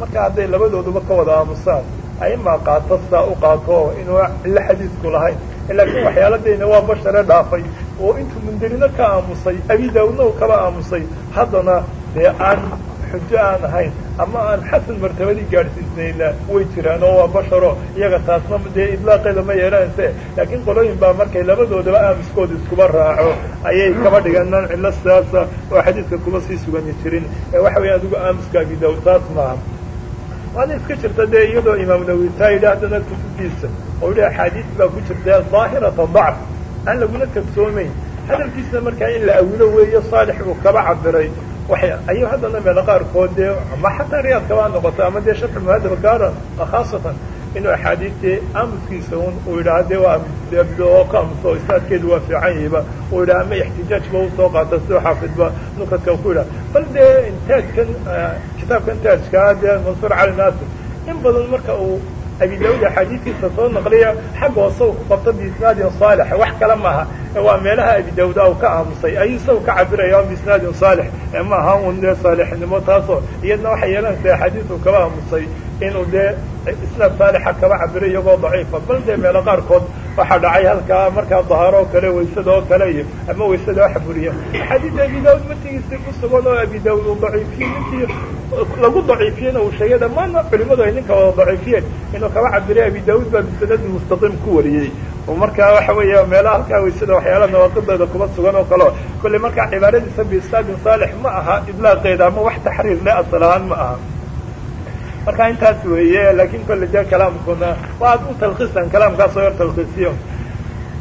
marka hadday labadooduba ka wada aamusaan aimaa qaato saa u qaato inuu cilo xadiidku lahayn. Laakiin waxyaaladayna waa bashare dhaafay oo intuu mundirino ka aamusay abi daawudna u kaba aamusay haddana dee aan xujo aan ahayn. Ama aan xasan martabadii gaadhsiisnayna way jiraan oo waa basharo. Iyaga taasna dee idlaaqeeda ma yeelanayse laakiin qolooyin baa markay labadoodaba aamuskooda iskuba raaco. Ayay kaba dhigaan nan cillo sidaasa oo xadiidka kuba sii sugani jirin. Ee waxa weya adigu aamuska abi daawud taas maaha waana iska jirta dee iyadoo imaam nawi taa yidhi haddana kutubtiisa oo yihi axaadiis baa ku jirta daahirata dacf aan laguna kadsoomayn hadalkiisna markaa in la awilo weeyo saalix uu kaba cabiray waxay ayuu haddana meelo qaarkood dee ama xataa riyaadkaba ha noqoto ama dee sharxu muhadaba gaara khaasatan inuu axaadiistii aamuskiisa un uu yidhaha dee waa oo ka aamuso isnaadkeedu waa fiican yahiba uu yidhaha ama ixtijaajba u soo qaata sidoo xaafidba nukadka ku yidhaha bal dee taajkan kitaabkan taajkaa dee mansuur cali naasir in badan marka uu abi daawud axaadiistiisa soo naqliya xagga hoose u ku qabto biisnaadin saalix. Wax kale maaha. Waa meelaha abi daawud u ka aamusay. Ayuu isaga ka cabiraya biisnaadin saalix. Ma aha un dee saalixnimo taasoo iyadna waxay yeelanaysa axaadiisu kaba aamusay inuu dee isnaad saalixa kaba cabiro iyagoo daciifa. Bal dee meelo qaarkood waxaa dhacay halkaa markaa dahaaro oo kale waysada oo kale iyo ama waysada waxa buriya axaadiista abi daawud matigiisi ku sugan oo abi daawud uu daciifiye ninkii lagu daciifiyena uu sheegay dhammaana culimadu ay ninka wada daciifiyeen. Inuu kaba cabiray abi daawud baa bisanadi mustaqiim ku wariyey. Oo markaa waxa weeya meelaha halkaa waysada waxyaala nawaaqideeda kuba sugan oo kaleo kolley markaa cibaaradiisa biisnaadin saalix ma aha idlaaqeeda ama wax taxriir le asal ahaan ma aha marka intaas weeye laakin kolle dee kalaamkuna waa ad u talkiisan kalaamkaas oo yar talkiisiyo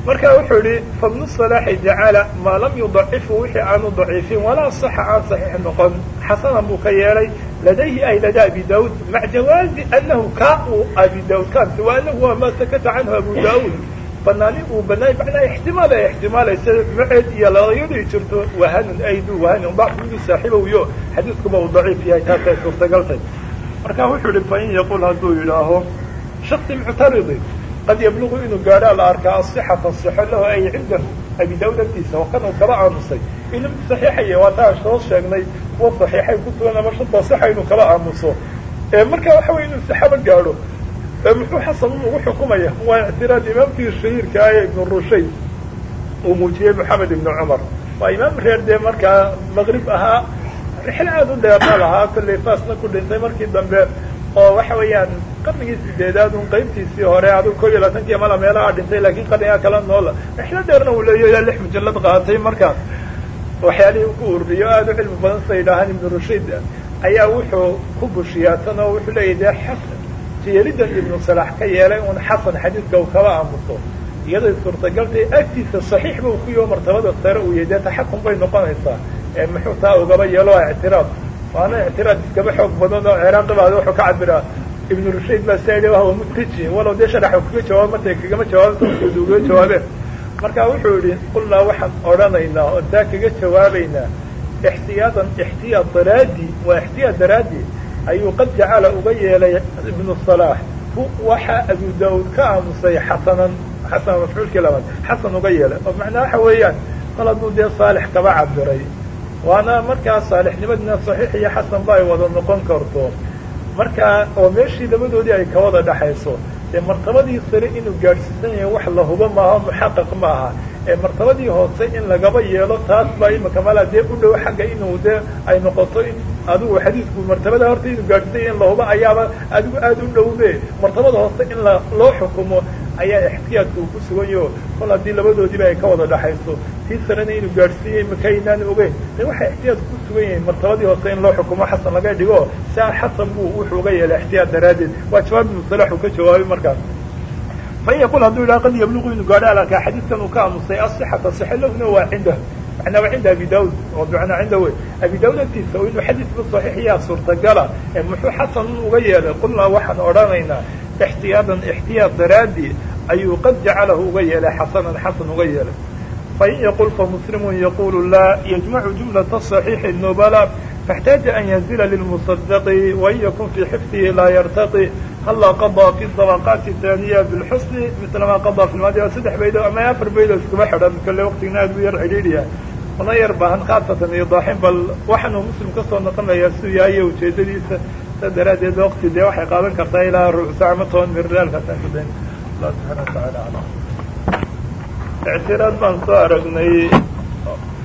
marka wuxuu yihi fabnu salaaxi jacala maa lam yudacifu wixii aanu daciifin walaa saxa aan saxiix noqon. Xasanan buu ka yeelay ladayhi ay lada abi daawud maca jawaazi anahu ka uu abi daawud kaasi wa anahu waa maa sakata canhu abu daawud banaani uu banaay macnaa ixtimaal ay ixtimaalaysa maceed iyo layadii jirto wahanun aydu wahanun dacfidu saaxibowiyo xadiiskuba uu daciif yahay taasay suurtagaltay marka wuxuu yihi fain yaqul hadduu yidhaaho shaksi muctaridi qad yablugu inuu gaadhaa la arkaa asixata sixo lahu ay cindahu abi daawud agtiisa oo kan uu kaba aamusay. Inuu saxiixaya waa taa soo sheegnay kuwa saxiixay ku sugan ama shanta sixa inuu kaba aamuso. Marka waxa weye inuu saxaba gaadho muxuu xasan ugu xukumaya waa ictiraad imaamkii shahiirka ah ibnu rushayd uu muujiyey moxamed ibnu cumar. Waa imaam reer dee markaa maqrib ahaa rixl aad u dheerna lahaa kollay faasna ku dhintay markii dambe oo waxa weeyaan qarnigii sideedaad un qaybtiisii hore adigu kol iyo labaatanki mala meelaha dhintay laakiin qarnigaa kala noola rixlo dheerna uu leeyo ilaa lix mujallad qaatay marka waxyaalihii ku ururiyo aad u cilmi badan sa yidhaahaan ibnu rushayd ayaa wuxuu ku bushiyaa tan oo wuxuu leeyahy dee xasan jeelidan ibnu salax ka yeelay un xasan xadiidka uu kaba aamuso. Iyadoo suurtagaltay agtiisa saxiix ba ku yaho martabada sare uu yahay dee taxakum bay noqonaysaa muxuu taa ugaba yeelo waa ictiraad. Waana ictiraad iskaba xoog badan oo ciraaqi baad wuxuu ka cabiraa ibnu rushayd baa sa yidhi wahwa mutaji walow dee sharax kaga jawaab martay kagama jawaabto uga jawaabeen marka wuxuu yihi qulnaa waxaan odhanaynaa oo taa kaga jawaabaynaa. Ixtiyaadan ixtiyaad daraadi waa ixtiyaad daraadi ayuu qad jacala uga yeelay ibnu salaax waxa abu daawud ka aamusay xasanan xasan mafcuulkii labaad xasan uga yeelay. Oo macnaa waxa weeyaan kol hadduu dee saalix kaba cabiray waana markaa saalixnimadina saxiix iyo xasan ba ay wada noqon karto. Markaa oo meeshii labadoodii ay kawada dhaxayso dee martabadii sare inuu gaadhsiisan yahay wax la hubo maaha muxaqaq ma ee martabadii hoose in lagaba yeelo taas baa imika mala dee u dhow xagga inuu dee ay noqoto in adigu xadiisku martabada horta inuu gaadhsiisan yahay in la hubo ayaaba adigu aada u dhowbe martabada hoose in la loo xukumo ayaa ixtiyaadka uu ku sugan yaho. Kol haddii labadoodiiba ay ka wada dhaxayso tii sarena inuu gaadhsiiyey makaynaan ogeyn de waxaa ixtiyaadku ku sugan yahay martabadii hoose in loo xukumo xasan laga dhigo saa xasan buu wuxuu uga yeelay ixtiyaad daraaddeed. Waa jawaab ibnu salax ka jawaabay markaas. Fain yaqul hadduu yidhaha qad yablugu inuu gaadho alkaa xadiidkan uu ka aamusay asixata sixa lahuna waa cindah manaa cinda abi daud oo manaa cinda wey abi daud agtiisa inuu xadiidku saxiixiyaa suurtagala ee muxuu xasan uga yeelay qulnaa waxaan odhanaynaa ixtiyaadan ixtiyaad daraadii ayuu qad jacalahu uga yeelay xasanan xasan uga yeelay fain yaqul famuslimu yaqulu laa yajmacu jumlata صaxiixi nubala faxtaaja an yanzila lilmusadaqi wain yakun fii xifdihi laa yartaqi hallaa qadaa fi dabaqaati taaniya bilxusni milamaa qadaa fi lmaadiya saddex baydo ama afar baydo iskuma xidhan kalle waqtigana aad u yar xidhiidhiya una yar baahan khaasatan idaaxin bal waxaanuu muslim ka soo noqonayaa siduu yahay iyo ujeedadiisa sa daraaddeed waqti dee waxay qaadan kartaa ilaa rubuc saac ama toban allah subxaana watacaala aclam ictiraad baan soo aragnay.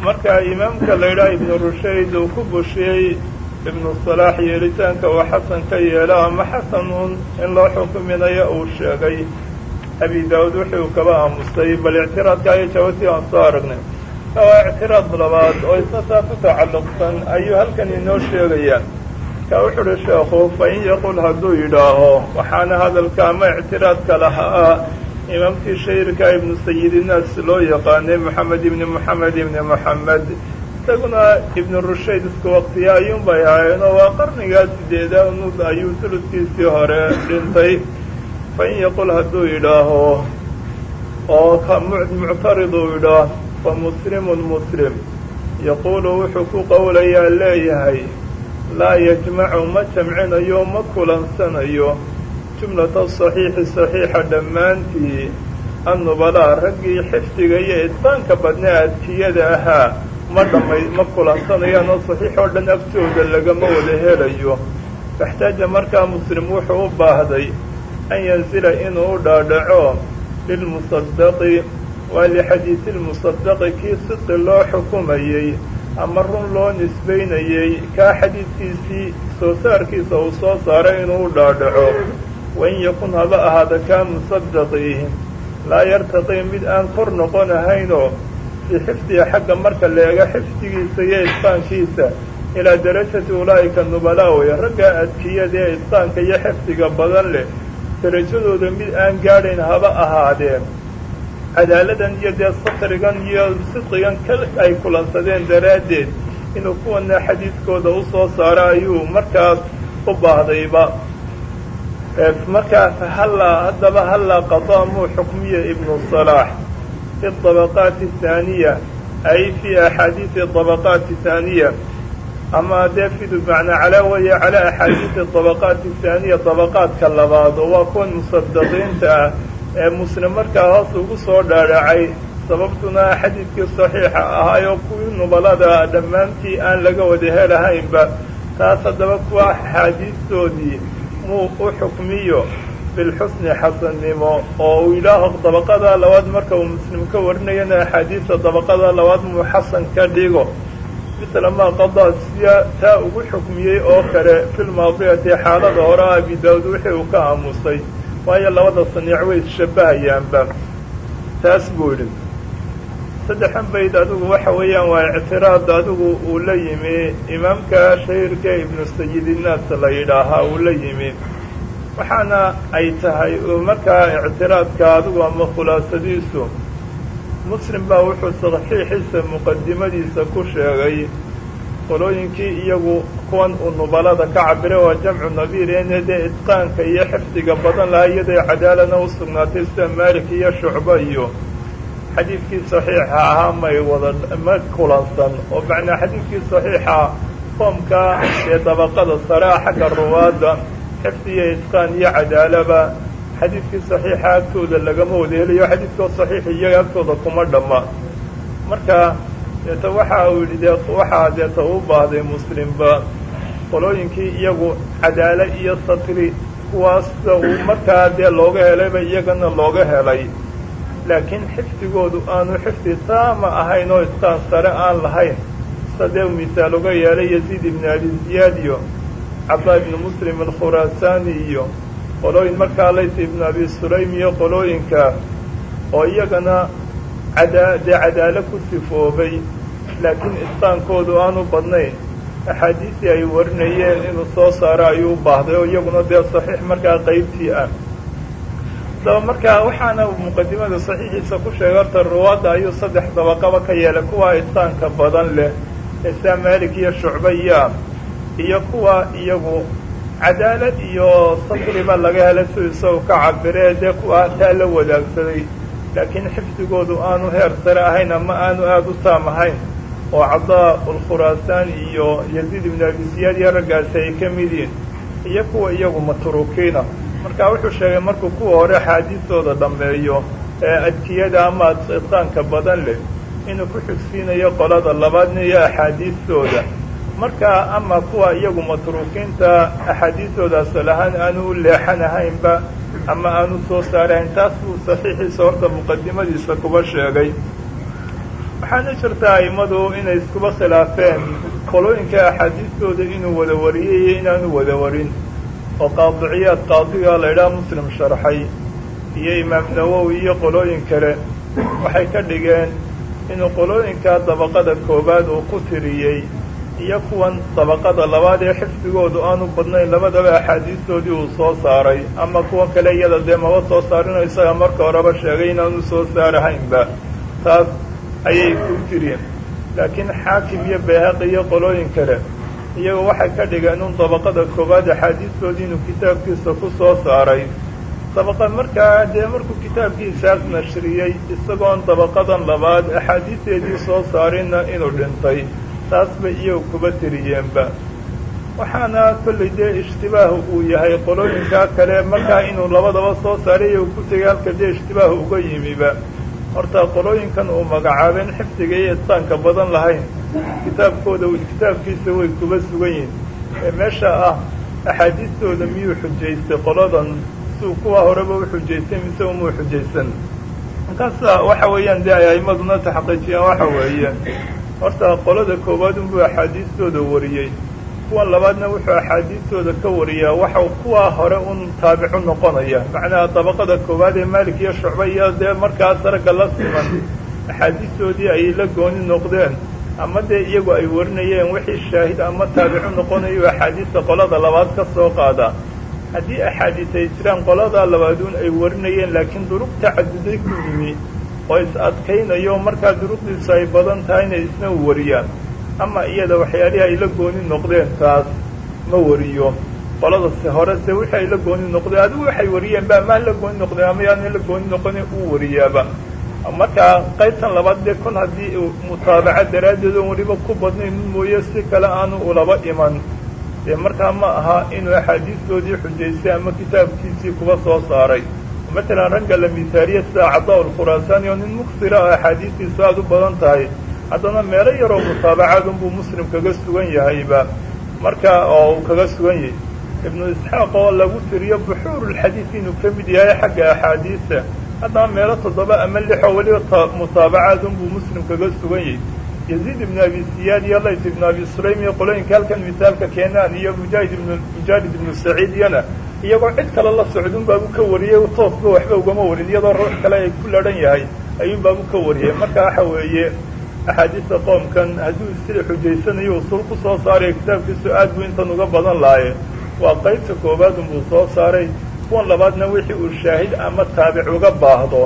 Marka imaamka la yidhaha ibnu rushayd uu ku bushiyey ibnu salaax yeelitaanka uu xasan ka yeelo ama xasanuun in loo xukuminayo uu sheegay. Abi daawud wuxuu kaba aamusay bal ictiraadka ayo jawaabtii aan soo aragnay waa ictiraad labaad oo isna taa ku tacalluqsan ayuu halkan inoo sheegayaa. Ka wuxu uhi sheekhu fa in yaqul hadduu yidhaaho waxaana hadalka ama ictiraadka lahaa imaamkii shahirka ibnu sayidinaas loo yaqaanay moxamed ibni moxamed ibni moxamed isaguna ibnu rushayd isku waqtiya ayuun bay ahaayeenoo waa qarnigaa sideedaanud ayuu tuludkiisii hore dhintay. Fa in yaqul hadduu yidhaaho oo muctarid uu yidhaah fa muslimun muslim. Yaquulu wuxuu ku qowlayaa leeyahay laa yajmacu ma jamcinayo ma kulansanayo. Jumlata saxiixi saxiixa dhammaantii annubalaa raggii xifdiga iyo idfaanka badnaa adkiyada ahaa ma dhamay ma kulansanayaan oo saxiix oo dhan agtooda lagama wada helayo. Faxtaaja markaa muslim wuxuu u baahday an yansila inuu u dhaadhaco lilmusadaqi waa lixadiisi lmusadaqi kii sidqi loo xukumayey ama run loo nisbaynayey. Kaa xadiidkiisii soo saarkiisa uu soo saaray inuu u dhaadhaco. Wain yakun haba ahaada kaa musadaqii laa yartaqii mid aan kor noqonahaynoo fii xifdiga xagga marka la eego xifdigiisa iyo idqaankiisa ilaa darajati ulaa'ika nubalaa wey raggaa adkiyada ee idqaanka iyo xifdiga badan leh darajadooda mid aan gaadhayn haba ahaadeen cadaaladan iyo dee satrigan iyo sidqigan ka ay kulansadeen daraaddeed inuu kuwana xadiidkooda u saaro ayuu markaas u baahdayba markaa hallaa haddaba hallaa qadaa muu xukmiya ibnu salaax fi dabaqaati thaaniya ay fii axaadiisi dabaqaati thaaniya. Ama dee fidu macnaa calaa waya calaa axaadiisi dabaqaati thaaniya dabaqaadka labaad oo waa kuwan musadaqiinta ah ee muslim markaa hoos ugu soo dhaadhacay sababtuna xadiidkii saxiixa ahaayoo kuwii nubalada dhammaantii aan laga wada helahaynba taas haddaba kuwa axaadiistoodii muu u xukmiyo bilxusni xasannimo oo uu yidhaaho dabaqada labaad marka uu muslim ka warinayana axaadiista dabaqada labaad muu xasan ka dhigo. Misla maa qadaa siya taa ugu xukmiyey oo kale filmaadiyati xaalada hore abi daawud wixii uu ka aamusay waayo labada saniic way isshabahayaanba taas buu yidhi. Saddexan bayd adigu waxa weeyaan waa ictiraad adigu uu la yimi. Imaamka shahiirka ibnu sayidinaas la yidhaahaa uu la yimi. Waxaana ay tahay markaa ictiraadka adigu ama khulaasadiisu muslim baa wuxuu saxiixiisa muqadimadiisa ku sheegay qolooyinkii iyagu kuwan uu nubalada ka cabiray waa jamcu nabiir ene dee idqaanka iyo xifdiga badan lahaa iyaday cadaalana u sugnaatay sida maalik iyo shucba iyo xadiidkii saxiixa ahaa may wada ma kulansan. Oo macnaa xadiidkii saxiixa qoomka ee dabaqada sare ah xagga ruwaadda xifdi iyo idqaan iyo cadaalaba xadiidkii saxiixa agtooda lagama wada helayo xadiidkoo saxiix iyaga agtooda kuma dhamma marka deeta waxa uu yidhi dee waxaa deeta u baahday muslimba qolooyinkii iyagu cadaalo iyo satri kuwaasa uu markaa dee looga helayba iyagana looga helay. Laakiin xifdigoodu aanu xifdi taama ahayn oo idqaan sare aan lahayn. Sida dee misaal uga yeelay yaziid ibnu abi ziyaad iyo cabdaa ibnu muslim alkhuraasaani iyo qolooyin markaa laysa ibnu abi sulaym iyo qolooyinka oo iyagana dee cadaalo ku sifoobay laakiin idqaankoodu aanu badnayn. Axaadiistii ay warinayeen inuu soo saaro ayuu u baahday oo iyaguna dee saxiix markaa qaybtii ah. Daba markaa waxaana muqadimada saxiixiisa ku sheegay horta ruwaadda ayuu saddex dabaqaba ka yeelay kuwa idqaanka badan leh ee saa maalik iyo shucbaya iyo kuwa iyagu cadaalad iyo satriba laga helay si isagu ka cabiree dee kuwa taa la wadaagsaday laakiin xifdigoodu aanu heer sare ahayn ama aanu aada u taam ahayn oo cabdaa ulkhuraasaan iyo yaziid ibnu abi ziyaad iyo raggaasi ay ka mid yihiin iyo kuwa iyagu matruukiina marka wuxuu sheegay markuu kuwa hore axaadiistooda dhammeeyo ee adkiyada ama idqaanka badan leh inuu ku xigsiinayo qolada labaadna iyo axaadiistooda marka ama kuwa iyagu matruukiinta axaadiistooda asal ahaan aanu u leexanahaynba ama aanu soo saarahayn taas buu saxiixiisa horta muqadimadiisa kuba sheegay. Waxaana jirta a'immadu inay iskuba khilaafeen qolooyinka axaadiistooda inuu wada wariyey iyo inaanu wada warin oo qaadiciyaad qaadiga la idhaha muslim sharxay iyo imaam nawowi iyo qolooyin kale. Waxay ka dhigeen inuu qolooyinka dabaqada koowaad uu ku tiriyey iyo kuwan dabaqada labaad ee xifdigoodu aanu badnayn labadaba axaadiistoodii uu soo saaray ama kuwan kale iyada dee maba soo saarinoo isaga marka horeba sheegay inaanu soo saarahaynba. Taas ayay ku tiriyeen laakiin xaakim iyo bayhaqi iyo qolooyin kale iyaga waxay ka dhigeen un dabaqada koowaad axaadiistoodii inuu kitaabkiisa ku soo saaray. Dabaqa markaa dee markuu kitaabkiisaas nashriyey isagoon dabaqadan labaad axaadiisteedii soo saarinna inuu dhintay taas bay iyagu kuba tiriyeenba. Waxaana kollay dee ishtibaahu uu yahay qolooyinkaa kale markaa inuu labadaba soo saaray iyagu ku tegay halka dee ishtibaahu uga yimiba. Horta qolooyinkan uu magacaabeen xifdiga iyo itqaanka badan lahayn kitaabkooda kitaabkiisa way kuba sugan yihiin ee meesha ah axaadiistooda miyuu xujaystay? Qoladan siuu kuwa horeba u xujaystay mise umuu xujaysan? Markaasa waxa weeyaan dee ay aimaduna taxqiijiyaan waxa weeye horta qolada koowaad unbuu axaadiistooda wariyey. Kuwan labaadna wuxuu axaadiistooda ka wariyaa waxa kuwaa hore un taabicu noqonaya. Macnaha dabaqada koowaad ee maalik iyo shucba iyo dee markaas ragga la siman axaadiistoodii ay la gooni noqdeen. Ama dee iyagu ay warinayeen wixii shaahid ama taabicu noqonayo axaadiista qolada labaad ka soo qaada. Haddii axaadiis ay jiraan qoladaa labaaduun ay warinayeen laakiin duruq tacaduday ku yimi oo is adkaynayo markaa duruqdiisu ay badan tahayna isna wariyaan. Ama iyada waxyaalihii ay la gooni noqdeen taas ma wariyo. Qoladase horese wixii ay la gooni noqdeen adigu waxay wariyeen ba amaa la gooni noqdeen ama yaana la gooni noqonin uu wariyaaba. Markaa qaybtan labaad dee kol haddii mutaabaca daraaddeed oo weliba ku badnayn mooye si kale aanu ulaba iman. Dee markaa ma aha inuu axaadiistoodii xujaystay ama kitaabkiisii kuba soo saaray matalan ragga la misaariya sida cadaa alkhuraasaani oo nin muksira oo axaadiistiisu aada u badan tahay haddana meelo yaroo mutaabacaad unbuu muslim kaga sugan yahayba marka oo uu kaga sugan yahay ibnu isxaaq oo lagu tiriyo buxuurulxadiid inuu ka mid yahay xagga axaadiista haddana meelo toddoba ama lixoo weliba mutaabacaad unbuu muslim kaga sugan yahay yaziid ibnu abi siyaad iyo layt ibnu abi sulaym iyo qolooyinka halkan misaalka keenaan iyo mujaahid ibnu mujaahid ibnu saciid iyana iyagoo cid kale la socdun baabu ka wariyey toosba waxba ugama warin iyadoo ruux kale ay ku ladhan yahay ayuun baabu ka wariyey marka waxa weeye axaadiista qoomkan hadduu sida xujaysanayo usul ku soo saarayo kitaabkiisu aad buu intan uga badan laaye waa qaybta koowaad unbuu soo saaray kuwan labaadna wixii uu shaahid ama taabic uga baahdo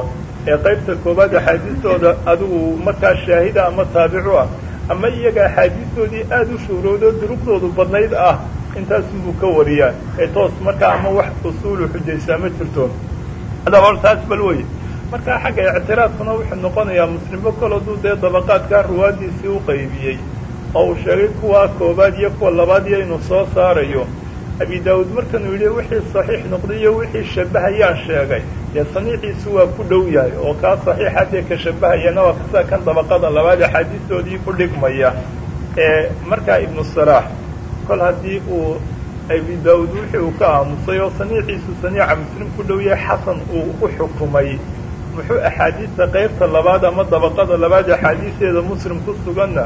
ee qaybta koowaad axaadiistooda adigu markaa shaahida ama taabicu ah ama iyaga axaadiistoodii aada u shuuroodo duruqdoodu badnayd ah intaasunbuu ka wariyaa. Ee toos markaa ama wax usuulu xujaysaa ma jirto. Adaba hor taas bal wey markaa xagga ictiraadkuna wuxuu noqonayaa muslimbo kol dee dabaqaadkaa ruwaadiisii u qaybiyey oo uu sheegay kuwa koowaad iyo kuwa labaad iyo inuu soo saarayo abi daawuud markanuu yidhi wixii saxiix noqday iyo wixii shabahayaan sheegay. Dee saniiciisu waa ku dhow yahay oo kaa saxiixa dee ka shabahayana waa kasa kan dabaqada labaad axaadiistoodii ku dhigmaya. Markaa ibnu salaax kol haddii uu abi daawuud wixii uu ka aamusay oo saniiciisu saniica muslim ku dhow yahay xasan uu u xukumay. Muxuu axaadiista qaybta labaad ama dabaqada labaad axaadiisteeda muslim ku suganna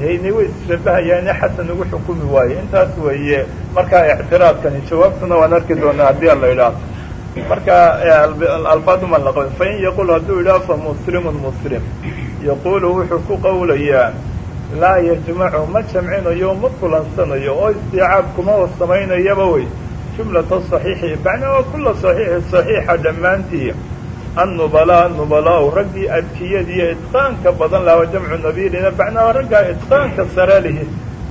dena way isshabahayaane xasan ugu xukumi waaye. Intaas weeye markaa ictiraadkani jawaabtuna waan arki doonaa haddii ala idhaah marka alfaaduma laqo. Fain yaqul hadduu idhaah fa muslimun muslim. Yaqulu wuxuu ku qawlayaa laa yajmacu ma jamcinayo ma kulansanayo oo istiicaab kuma samaynayaba wey jumlata saxiixi macnaa waa kula saxiixi saxiixa dhammaantii annubala nubalaau raggii adkiyadiiyo itqaanka badan laha jamcu nabiilina macnaa raggaa itqaanka sare lihi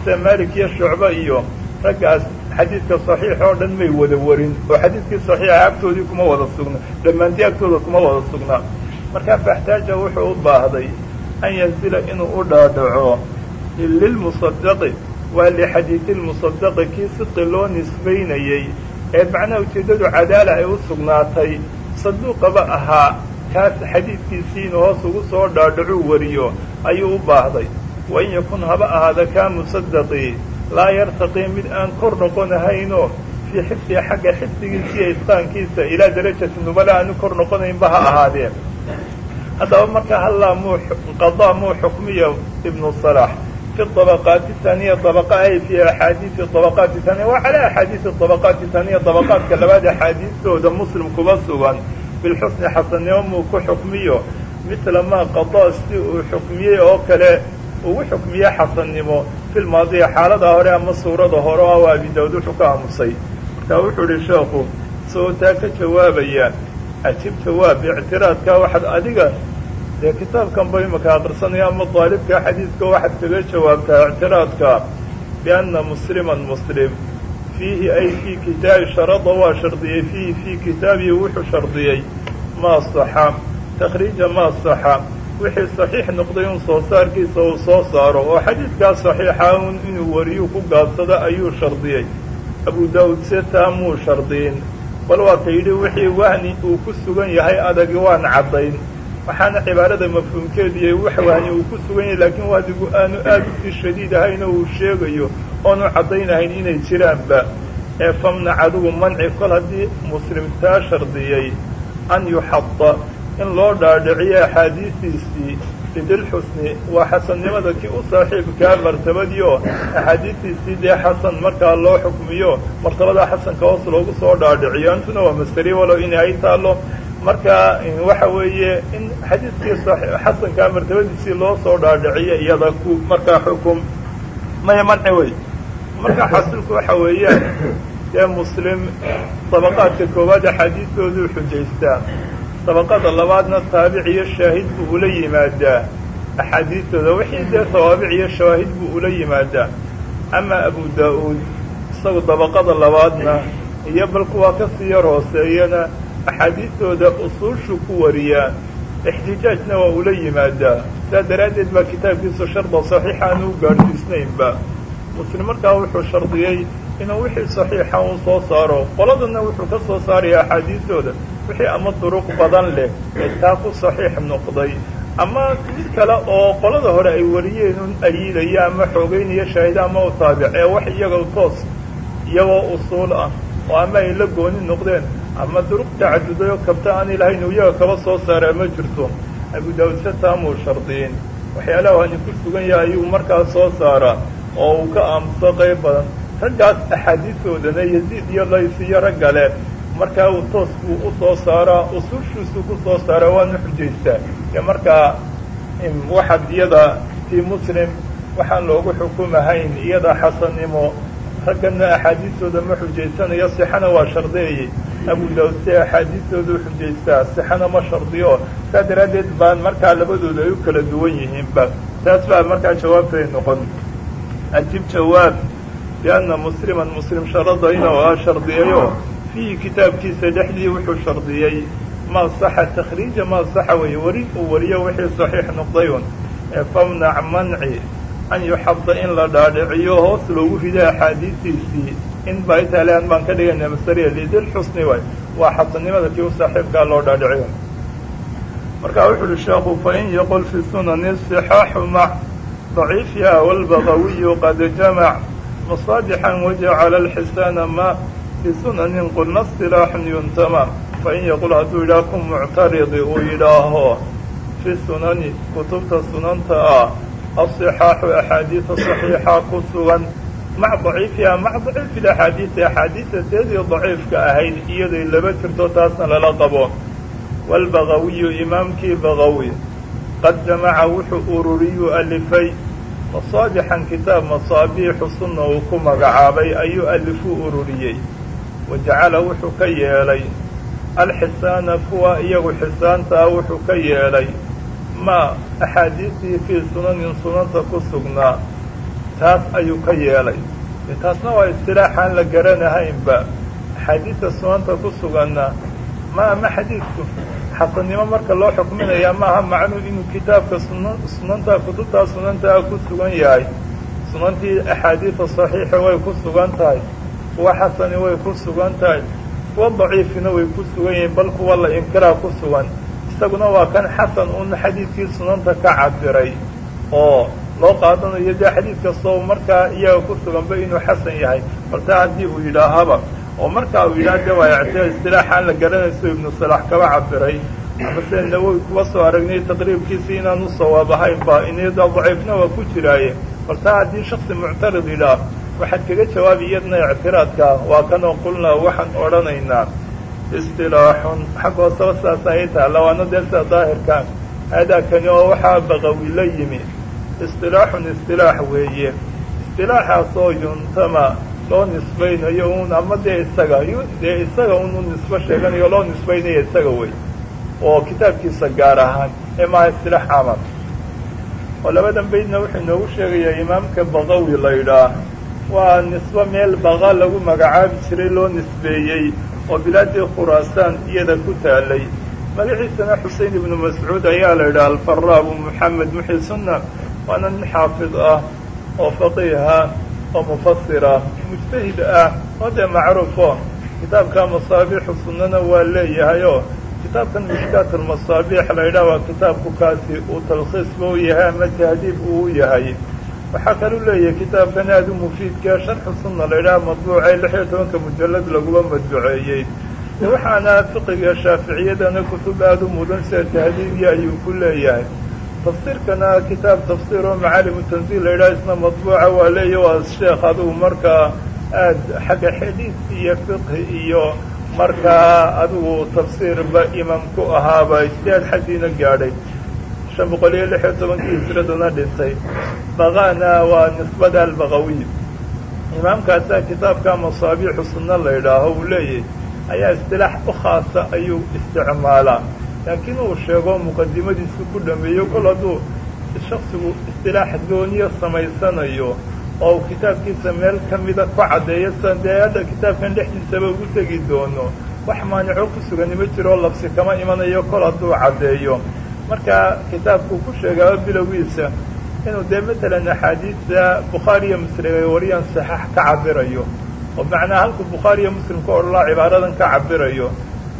sida malik iyo shucba iyo raggaas xadiidka saxiix oo dhan may wada warin oo xadiidkii saxiixa agtoodii kuma wada sugna dhammaantii agtooda kuma wada sugnaa markaa faxtaaja wuxuu u baahday an yanzila inuu u dhaadhaco lilmusadaqi waa lixadiidi lmusadaqi kii sidqi loo nisbaynayey ee macnaha ujeeddadu cadaala ay u sugnaatay saduuqaba ahaa kaas xadiidkiisii inuu hoos ugu soo dhaadhacuu wariyo ayuu u baahday. Wain yakun haba ahaada kaa musadaqii laa yartaqii mid aan kor noqonahaynoo fii xifdiga xagga xifdigiisa iyo itqaankiisa ilaa darajati nubala aanu kor noqonaynba ha ahaadeen. Haddaba marka hallaa muu qadaa muu xukmiya ibnu salax fi dabaqaati taniya dabaqa ay fi axaadiisi dabaqaati taniya waa calaa axaadiisi dabaqaati taniya dabaqaadka labaad axaadiistooda muslim kuba sugan bilxusni xasannimo muu ku xukmiyo mitla maa qadaa si uu xukmiyey oo kale ugu xukmiye xasannimo fi lmaadiya xaalada hore ama suurada hore oo abi daawud wuxuu ka aamusay markaa wuxuu ihi sheekhu isagoo taa ka jawaabaya ajib jawaab ictiraadka waxaad adiga dee kitaabkan ba imaka aqrisanaya ama daalibka xadiidka waxaad kaga jawaabtaa ictiraadka bianna musliman muslim fiihi ay fii kitaabi sharada waa shardiyey fiihi fii kitaabihi wuxuu shardiyey maa saxa takhriija maa saxa wixii saxiix noqday un soo saarkiisa uu soo saaro oo xadiidkaas saxiixa un inuu wariyuu ku gaabsado ayuu shardiyey abu daawud se taa muu shardiyin bal waa ka yidhi wixii wahni uu ku sugan yahay adagi waan caddayn waxaana cibaarada mafhuumkeediiy wax wahni uu ku sugan yahay laakiin wahdigu aanu aad u sii shadiid ahayn oo uu sheegayo oonu caddaynahayn inay jiraanba. Ee famnac adigu manci kol haddii muslim taa shardiyey an yuxada in loo dhaadhiciyo axaadiistiisii bidilxusni waa xasannimada kii u saaxiibkaa martabadii oo axaadiistiisii dee xasan markaa loo xukmiyo martabadaa xasanka hoos loogu soo dhaadhiciyo. Antuna waa masari walow in ay taalo markaa waxa weeye in xadiiskii xasankaa martabadiisii loo soo dhaadhiciyo iyada ku markaa xukum maya manci wey. Markaa xasilku waxa weeyaan dee muslim dabaqaadka koowaad axaadiistooduu xujaystaa. Dabaqada labaadna taabic iyo shaahid buu ula yimaadaa. Axaadiistooda wixii dee tawaabic iyo shawaahid buu ula yimaadaa. Amaa abu daa-uud isagu dabaqada labaadna iyo bal kuwaa ka sii yar hooseeyana axaadiistooda usuushu ku wariyaa ixtijaajna waa ula yimaadaa saa daraaddeed baa kitaabkiisu sharda saxiixa aanu u gaadhsiisnaynba muslim markaa wuxuu shardiyey inuu wixii saxiixa uu soo saaro qoladana wuxuu ka soo saaraya axaadiistooda wixii ama duruq badan leh ee taa ku saxiix noqday ama mid kale oo qolada hore ay wariyeen un ayiidaya ama xoogeynaya shaahida ama u taabic ee wax iyaga toos iyagoo usuul ah oo ama ay la gooni noqdeen ama duruq tacaduday kabta aan ilahayn uu iyaga kaba soo saaraa ma jirto abu daawud se taamuu shardiyin waxyaalaha hani ku sugan yahay ayuu markaa soo saaraa oo uu ka aamuso qayb badan raggaas axaadiistoodana yaziid iyo lays iyo raggale markaa uu toos buu u soo saaraa usuushiisuu ku soo saaraa waana xujaystaa ee markaa waxaad iyada tii muslim waxaan loogu xukumahayn iyada xasannimo raggana axaadiistooda ma xujaysanayo sixana waa shardeeyey abu daawud si axaadiistooduu xujaystaa sixana ma shardiyo. Saa daraaddeed baan markaa labadooda ay u kala duwan yihiinba taas baa markaa jawaabtay noqon. Ajib jawaab bianna musliman muslim sharada inuu a shardiyayo fiihi kitaabkiisa dhexdii wuxuu shardiyey maa saxa takhriija maa saxa weeye warin uu wariyo wixii saxiix noqdayun ee famnac manci an yuxada in la dhaadhiciyo hoos loogu rido axaadiistiisii in baytalean baan ka dhigayna masariya lidilxusni waay waa xasanimada kii u saaxiibkaa loo dhaadhiciyo. Markaa wuxu uhi sheekhu fain yaqul fi sunani sixaaxu mac daciifya ah walbagawiyu qad jamac musaadixan wajacala alxisaana ma fi qulna silaaxun yuntama. Fain yaqul hadduu yidhaha ku muctaridi uu yidhaaho. Fi sunani kutubta sunanta ah aصixaaxu axaadiisa صaxiixa ku sugan mac daciifiha mac daciifi axaadiisi axaadiisa teedii daciifka ahayd iyaday laba jirto taasna lala qabo wاlbagawiyu imaamkii bagawi qad jamaca wuxuu ururiyuu alifay masaabixan kitaab masaabiixu sunna uu ku magacaabay ayuu alifuu ururiyey wajacala wuxuu ka yeelay alxisaana kuwa iyagu xisaantaa wuxuu ka yeelay maa axaadiistii fii sunanin sunanta ku sugnaa taas ayuu ka yeelay. Taasna waa istilaaxaan la garanahaynba. Axaadiista sunanta ku suganna ma ama xadiidku xasannimo marka loo xukminayaa maaha macnuu inuu kitaabka suna sunanta kutubtaa sunantaa ku sugan yahay. Sunantii axaadiisa saxiixa way ku sugan tahay kuwa xasani way ku sugan tahay kuwa daciifina way ku sugan yihiin bal kuwa la inkiraa ku sugan isaguna waa kan xasan un xadiidkii sunanta ka cabiray oo loo qaadanayo dee xadiid kastoo markaa iyaga ku suganba inuu xasan yahay. Balse haddii uu yidhaahaba oo markaa uu yidhaha de waa istilaaxaan la garanayso ibnu salax kaba cabiray ama sida nawowi kuba soo aragnay taqriibkiisii inaan u sawaab ahayn ba iniyada daciifna waa ku jiraaye. Balse haddii shaksi muctarid yidhaah waxaad kaga jawaabi iyadna ictiraadka waa kanoo qulnaa waxaan odhanaynaa istilaaxun xag hoosaba sidaas ayay taalla waana dee sida daahirka oo waxaa baqawi la yimi istilaaxun istilaax weeye istilaaxaasoo yuntama loo nisbaynayo un ama dee isaga dee isaga unu nisbo sheeganayo loo nisbaynayo isaga wey oo kitaabkiisa gaar ahaan ee maha istilaax camal oo labadan baydna wuxuu inoogu sheegayaa imaamka baqawi la yidhaah waa nisbo meel baqa lagu magacaabi jiray loo nisbeeyey oo bilaadii khuraasaan iyada ku taalay magaciisana xusein ibnu mascuud ayaa la yidhaha alfara abu moxamed muxi sunna waana nin xaafid ah oo faqiiha oo mufasira mujtahid ah oo dee macruufo kitaabka masaabiixu sunnana waa leeyahayoo kitaabkan mishkaat almasaabiix la yidhaha waa kitaabku kaasi uu talkhiisba u yahay ama tahdiib uu u yahay waxaa kalu leeyahay kitaabkan aada u mufiidkaa sharxu sunna la yidhaha madbuucay lix iyo tobanka mujallad laguba madbuceeyey waxaana fiqiga shaaficiyadana kutub aada u mudan sida tahdiibiya ayuu ku leeyahay. Tafsiirkana kitaab tafsiir oo macaalimu tanziil la yidhaha isna madbuuca waa leeya waa sheekh adugu markaa aada xagga xadiid iyo fiqhi iyo markaa adigu tafsiirba imam ku ahaaba ijtihaad xaddiina gaadhay shan boqol iyo lix iyo tobankii hijradana dhintay baqana waa nisbada albaqawiy imaamkaasaa kitaabka masaabiixu sunna la yidhaaho uu leeyahy ayaa istilaax u khaasa ayuu isticmaalaa laakiin uu sheego muqadimadiisu ku dhameeyo kol hadduu shaksigu istilaax gooniyo samaysanayo oo uu kitaabkiisa meel ka mida ku caddeeyo sidan dee hadda kitaabkan dhexdiisaba ugu tegi doono wax maanico ku sugani ma jiro labsi kama imanayo kol hadduu caddeeyo marka kitaabkuu ku sheegaaba bilowgiisa inuu dee matalan axaadiista bukhaari iyo muslim ay wariyaan saxaax ka cabirayo oo macnaa halkuu bukhaari iyo muslim ka odhanlaa cibaaradan ka cabirayo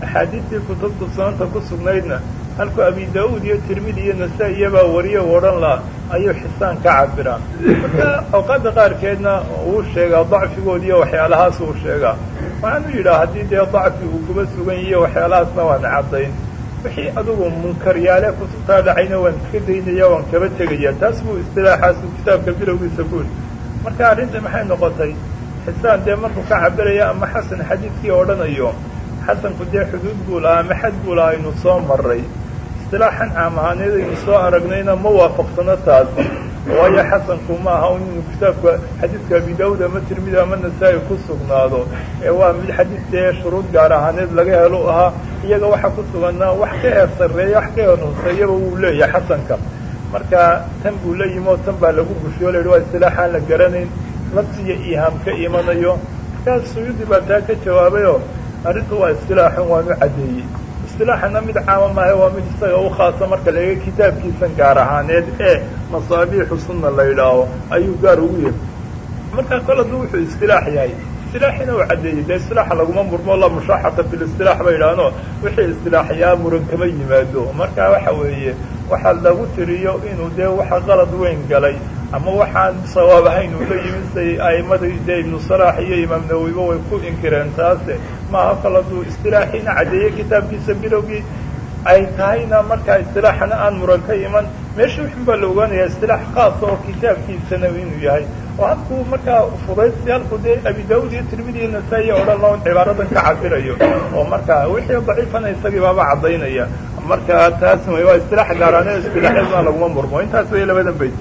axaadiistii kutubta sunanta ku sugnaydna halkuu abi da'uud iyo tirmidi iyo nasa iyabaa wariyo odhan laha ayuu xisaan ka cabiraa marka awqaadda qaarkeedna uu sheegaa dacfigood iyo waxyaalahaas uu sheegaa. Waxaanu yidhaha haddii dee dacfi uu kuba sugan yihiyo waxyaalahaasna waan caddayn wixii adugu munkaryaale kutubtaa dhacayna waan iska daynaya waan kaba tegaya. Taas buu istilaaxaasu kitaabka bilowgiisa ku yidhi. Marka arrinta maxay noqotay? Xisaan dee markuu ka cabiraya ama xasan xadiidkii odhanayo xasanku dee xuduud buu lahaa ama xad buu lahaa aynu soo maray istilaaxan caam ahaaneed aynu soo aragnayna ma waafaqsano taas waayo xasanku ma aha inuu kitaabka xadiidka abi daawud ama tirmidi ama nasaa-i ku sugnaado. Ee waa mid xadiid dee shuruud gaar ahaaneed laga helo ahaa iyaga waxa ku suganaa wax ka heer sarreeya wax ka heer hooseeyaba wuu leeyahay xasanka. Marka tan buu la yimi oo tan baa lagu bushiyo la yidhi waa istilaaxaan la garanayn labsiyo ihaam ka imanayo. Markaas suyuudi baa taa ka jawaabayoo arrintu waa istilaaxun waanu caddeeyey istilaaxana mid caama maahe waa mid isaga u khaasa marka la eega kitaabkiisan gaar ahaaneed ee masaabiixu sunna la yidhaaho ayuu gaar ugu yahay. Marka kol hadduu wuxuu istilaax yahay istilaaxina uu caddeeyey dee istilaaxa laguma murmo la mushaaxata fi listilaax ba yidhaahno wixii istilaaxyaa muran kama yimaado. Marka waxa weeye waxaa lagu tiriyo inuu dee waxa qalad weyn galay ama waxaan sawaab ahayn uu la yimid say a'imadii dee ibnu salaax iyo imaam nawowiba way ku inkireen taase maaha kol hadduu istilaaxiina caddeeyey kitaabkiisa bilowgii. Ay tahayna markaa istilaaxana aan muran ka iman meesha wuxun baa la ogaanayaa istilaax khaasa oo kitaabkiisana inuu yahay. Oo halkuu markaa fudaysi halkuu dee abi daawud iyo tirmidi iyo nasaa-i odhan laon cibaaradan ka cabirayo. Oo markaa wixii daciifana isagii baaba caddaynaya. Marka taas way waa istilaax gaaraanee istilaaxyaduna laguma murmo. Intaas way labadan bayd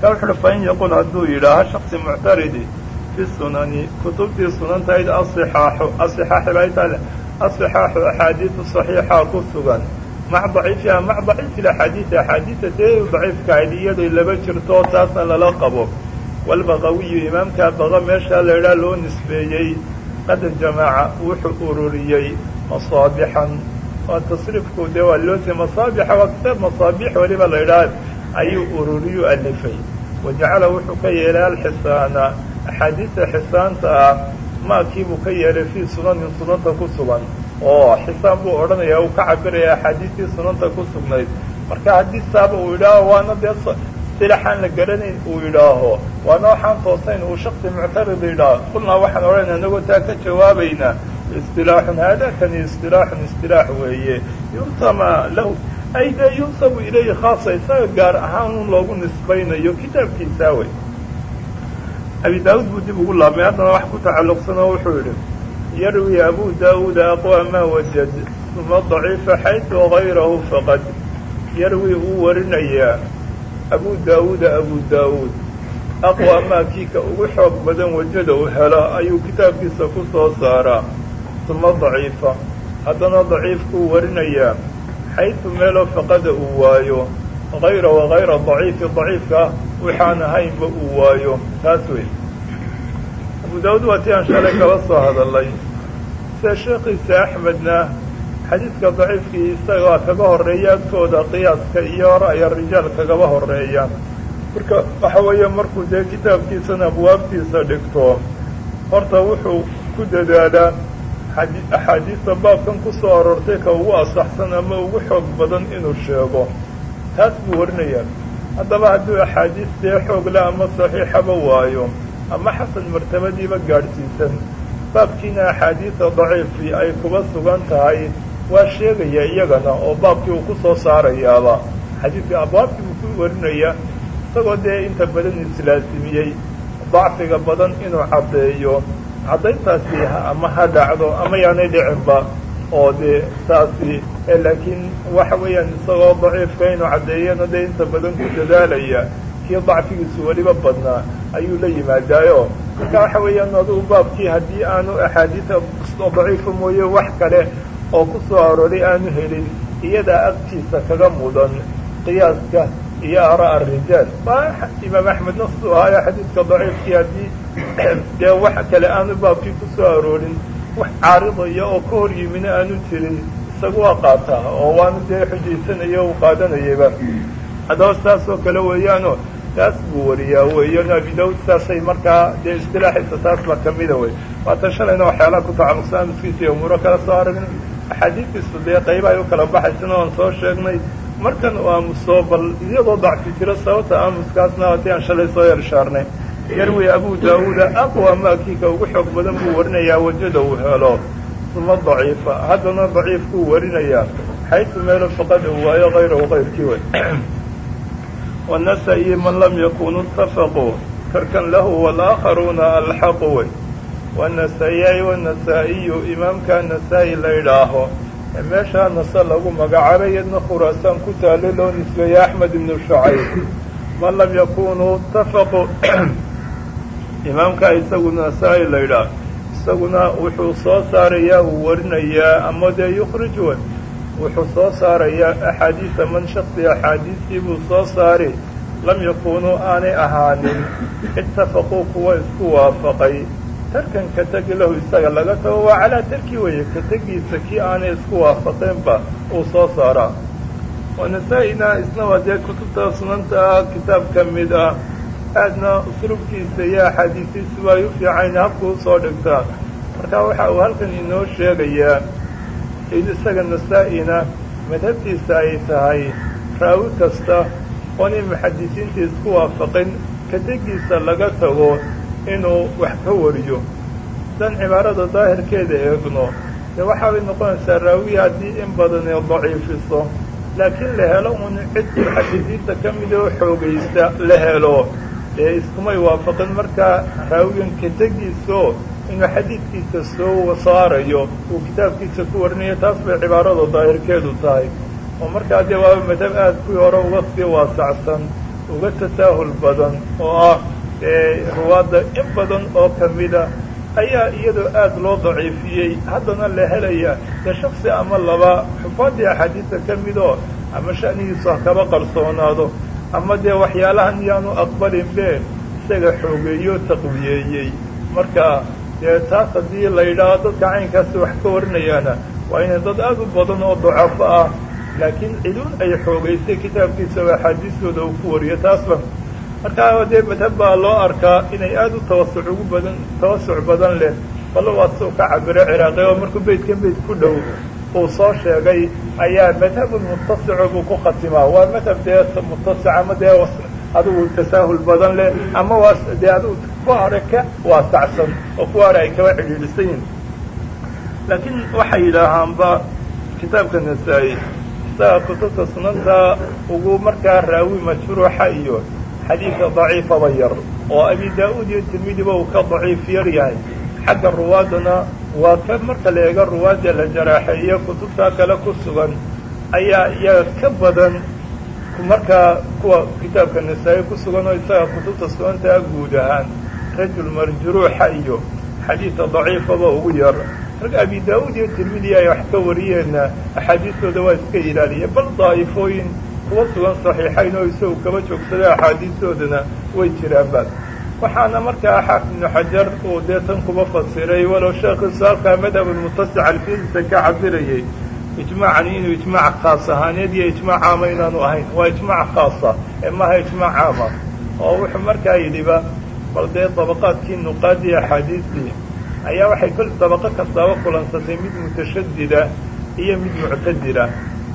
ka wuxu uhi fain yaqul hadduu yidhaaho shaksi muctaridi fi sunani kutubtii sunantahayd asixaaxu asixaaxi bay taale asixaaxu axaadiisu saxiixa ku sugan maca daciifiha maca daciifi axaadiisi axaadiisa dee daciifkahayd iyaday laba jirto taasna lala qabo walbaqawiyu imaamkaa baqa meeshaa la idhaha loo nisbeeyey qad jamaaca wuxuu ururiyey masaabixan waa tasriifku dee waa looti masaabixa waa kitaab masaabiix weliba la idhaha ayuu ururiyu alifay wajacala wuxuu ka yeelay alxisaana axaadiista xisaanta ah maakiibuu ka yeelay fii sunanin sunanta ku sugan oo xisaan buu odhanaya uu ka cabiraya axaadiistii sunanta ku sugnayd. Marka haddii saaba uu yidhaaho waana dee istilaaxaan la garanayn uu yidhaaho. Waana waxaan toosayn uu shaksi muctarid yidhaaho. Qulnaa waxaan odhanayna anagoo taa ka jawaabaynaa istilaaxun haadakani istilaaxun istilaax weeye. Yuntama lahu ay dee yunsabu ilayhi khaasa isaga gaar ahaan un loogu nisbaynayo kitaabkiisaa wey abi daawuud buu dib ugu laabmay haddana wax ku tacalluqsan oo wuxuu yidhi yarwi abu daawuuda aqwa maa wajad uma daciifa xaytu gayrahu faqad. Yarwi uu warinayaa abu daawuuda abu daawuud aqwa maa kiika ugu xoog badan wajada uu helo ayuu kitaabkiisa ku soo saaraa. Uma daciifa haddana daciifkuu warinayaa xaytu meeloo faqada uu waayo hayra wa hayra daciifi daciifka waxaan ahaynba uu waayo taas wey abu daawuud waa tii aan shalay kaba soo hadalay sida sheekhiisa axmedna xadiidka daciifkii isagaa kaga horreeya agtooda qiyaaska iyo ra'ya rijaal kagaba horreeya marka waxa weeye markuu dee kitaabkiisana abwaabtiisa dhigto horta wuxuu ku dadaalaa axaadiista baabkan ku soo aroortay ka ugu asaxsan ama ugu xoog badan inuu sheego taas buu warinayaa haddaba hadduu axaadiis dee xoogle ama saxiixaba waayo ama xasan martabadiiba gaadhsiisan. Baabkiina axaadiisa daciifii ay kuba sugan tahay waa sheegaya iyagana oo baabkii uu ku soo saarayaaba. Xadiidka abwaabkii buu ku warinaya isagoo dee inta badan islaasimiyey dacfiga badan inuu caddeeyo caddayntaasi ama ha dhacdo ama yaanay dhicinba oo dee saasi laakiin waxa weeyaan isagoo daciifka inuu caddeeyana dee inta badan ku dadaalaya kii dacfigiisu weliba badnaa ayuu la yimaadaayo. Marka waxa weeyaan adugu baabkii haddii aanu axaadiisa daciifa mooye wax kale oo ku soo arooray aanu helin iyadaa agtiisa kaga mudan qiyaaska iyo araa rijaal waa imaam axmedna siduu ahaayo xadiidka daciifkii haddii dee wax kale aanu baabkii ku soo aroorin wax caaridaya oo ka hor yimina aanu jirin isaga waa qaataa oo waanu dee xujaysanaya u qaadanayaba haddaba saas oo kale weeyaano taas buu wariyaa weeyaan abi daawud saasay markaa dee istilaaxiisa taas baa kamida wey waatan shalayna waxyaalaha ku tacalluqsan amiskiisa iyo umuuro kala soo aragna axaadiistiisu dee qayba ay u kala baxaysana waan soo sheegnay. Markan aamuso bal iyadoo dacfi jiro sababta aamuskaasna waati aan shalay soo yershaarnay yarwi abu daawuuda aqwa maa kii ka ugu xoog badan buu warinayaa wajada uu helo. Uma daciifa haddana daciifkuu warinayaa. Xaytu meelo faqad u waayo kayrahu qayrkii way wanasa-i man lam yakunu itafaqu tarkan lahu walaakharuuna alxaqu way wanasayay wanasaa'iyu imaamkaa nasaa-i la ydhaaho e meeshaa nase lagu magacaabay khuraasaan ku taalo loo nisbeeyey axmed ibnu shucayb. Man lam yakunuu itafaqu imaamka isagu nasaa-i la yidhaah isaguna wuxuu soo saarayaa uu warinayaa ama dee yukhrij wey wuxuu soo saarayaa axaadiisa man shaksi axaadiistii buu soo saari lam yakunuu aanay ahaanin. Itafaquu kuwa isku waafaqay. Tarkan ka tegi lahu isaga laga tago waa calaa tarki weeye. Ka tegiisa kii aanay isku waafaqeenba uu soo saaraa. Wanasaa-ina isna waa dee kutubta sunanta ah kitaab ka mid ah aadna uslubkiisa iyo axaadiisiisuba ay u fiicayn habku u soo dhigtaa marka waxa uu halkan inoo sheegayaa in isaga nasaa-ina madhabtiisa ay tahay raawi kasta oonay muxadisiinta isku waafaqin ka tegiisa laga tago inuu wax ka wariyo. Haddaan cibaarada daahirkeeda eegno dee waxaabay noqonaysaa raawiya haddii in badan ee daciifiso. Laakiin la helo un cid muxadisiinta ka mida oo xoogaysta la helo dee iskumay waafaqin markaa raawigan ka tegiisaoo inuu xadiidkiisa soo saarayo uu kitaabkiisa ku warinayo taas bay cibaarada daahirkeedu tahay. Oo markaa dee waaba madhab aada kuwii hore uga sii waasacsan uga tasaahul badan oo ah ruwaadda in badan oo kamida ayaa iyadoo aada loo daciifiyey. Haddana la helaya dee shaksi ama laba xufaadii axaadiista ka midoo ama sha'nigiisu ha kaba qarsoonaado ama dee waxyaalahan yaanu aqbalin be isaga xoogeeyo taqwiyeeyey. Marka dee taas haddii la yidhaaho dadka caynkaasi wax ka warinayaana waa inay dad aada u badan oo dacafo ah. Laakiin ciduun ay xoogaysay kitaabkiisa oo axaadiistooda uu ku wariyo taasba. Markaa dee madhab baa loo arkaa inay aada u tawasuc ugu badan tawasuc badan leh balla waa u ka cabiro ciraaqi oo markuu beydkan beyd ku dhow uu soo sheegay ayaa madhabun muttasico buu ku khatimaa. Waa madhab dee muttasic ama dee adigu tasaahul badan leh ama waa dee adigu kuwa hore ka waasacsan oo kuwa hore ay kaba cidhiidhisan yihiin laakiin waxay yidhaahaanba kitaabka nasaa-i isaga kutubta sunanta ugu markaa raawi majruuxa iyo xadiidka daciifaba yar oo abi daa-uud iyo tirmidiba uu ka daciif yar yahay. Xagga ruwaadana waa ka marka la eego ruwaadda la jaraaxeeyo kutubta kale ku sugan ayaa iyaga ka badan markaa kuwa kitaabka nasaa-i ku sugan oo isaga kutubta sunantaa guud ahaan. Rajul marjuruuxa iyo xadiidka daciifaba ugu yar. Rag abi daa-uud iyo tirmidi ay wax ka wariyeenna axaadiistooda waa iska ilaaliya. Bal daa'ifooyin kuwa sugan saxiixayn oo isagu kaba joogsada axaadiistoodana way jiraanba waxaana markaa xaafid ibnu xajar uu dee tan kuba fasiray walow sheekhiisu halkaa madhabulmutasic alfidiisa ka cabirayay ijmaacani inuu ijmaac khaas ahaaneed iyo ijmaac caama inaanu ahayn. Waa ijmaac khaasa ee maaha ijmaac caama. Oo wuxuu markaa yidhiba bal dee dabaqaadkii nuqaadii axaadiistii ayaa waxay kol dabaqo kastaaba kulansatay mid mutashadida iyo mid muctadila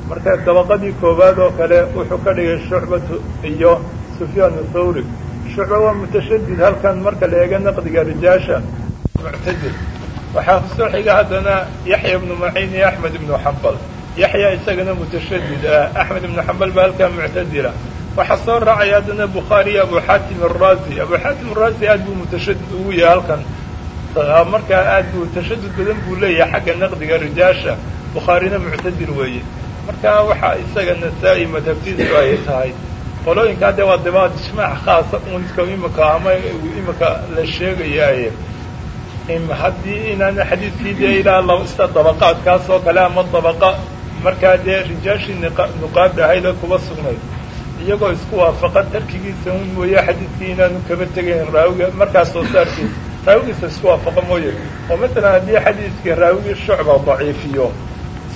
marka dabaqadii koowaad oo kale wuxuu ka dhigay shucbatu iyo sufyaan thawri shucba waa mutashadid halkan marka la eega naqdiga rijaasha muctadil waxaa ku soo xiga haddana yaxya ibnu maciin iyo axmed ibnu xambal yaxya isagana mutashadid ah axmed ibnu xambal baa halkaa muctadila waxaa soo raacaya haddana bukhaari iyo abu xaatim araazi abu xaatim araazi aad buu mutashadid ugu yahay halkan markaa aad buu tashadud badan buu leeyahay xagga naqdiga rijaasha bukhaarina muctadil weeye marka waxaa isaga nasaa-i madhabtiisu ay tahay qolooyinka hadde waa dibaad ijmaac khaasa unka imika ama imika la sheegayaaye. Haddii inaan xadiidkii dee ilaa laba sida dabaqaadkaas oo kale ama dabaqa markaa dee rijaashii nuqaada ahaydee kuba sugnayd iyagoo isku waafaqa tarkigiisa un mooye xadiidkii inaanu kaba tegayn raawiga markaas soo raawigiisa isku waafaqa mooye. Oo masalan haddii xadiidkii raawigii shucba daciifiyo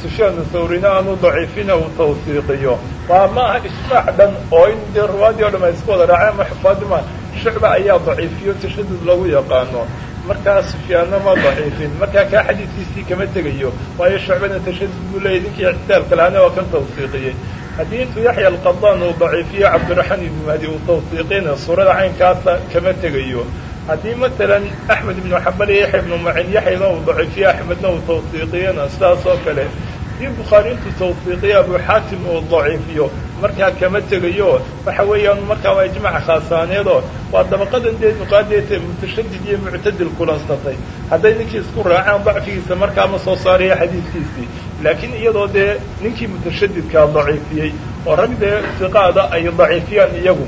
sufyaan thawrina aanu daciifina uu tawsiiqiyo waa ma aha ijmaac dhan oo in dee ruwaadii o dham ay isku wada raaceen ama xufaadima shucba ayaa daciifiyo tashadud lagu yaqaano markaa sufyaanna ma daciifin markaa kaa xadiidkiisii kama tegayo waayo shucbana tashadud buu leeyahy ninkii ictidaalka lahaana waa kan tawsiiqiyey haddii intuu yaxya alqadaan uu daciifiyo cabdiraxmaan ibnu mahdi uu tawsiiqina suurada caynkaasa kama tegayo haddii masalan axmed ibnu xambal iyo yaxya ibnu macin yaxyana uu daciifiyo axmedna uu tawsiiqiyana sidaas oo kale haddii bukhaari intuu tawsiiqiyo abu xaatim uu daciifiyo markaa kama tegayo. Waxa weeyaan markaa waa ijmaac khaasaaneedoo waa dabaqadan dee nuqaadeeta mutashadid iyo muctadil kulansatay hadday ninkii isku raacaan dacfigiisa markaa ma soo saaraya xadiidkiisii laakiin iyadoo dee ninkii mutashadidkaa daciifiyey oo rag dee siqaada ay daciifiyaan iyagu.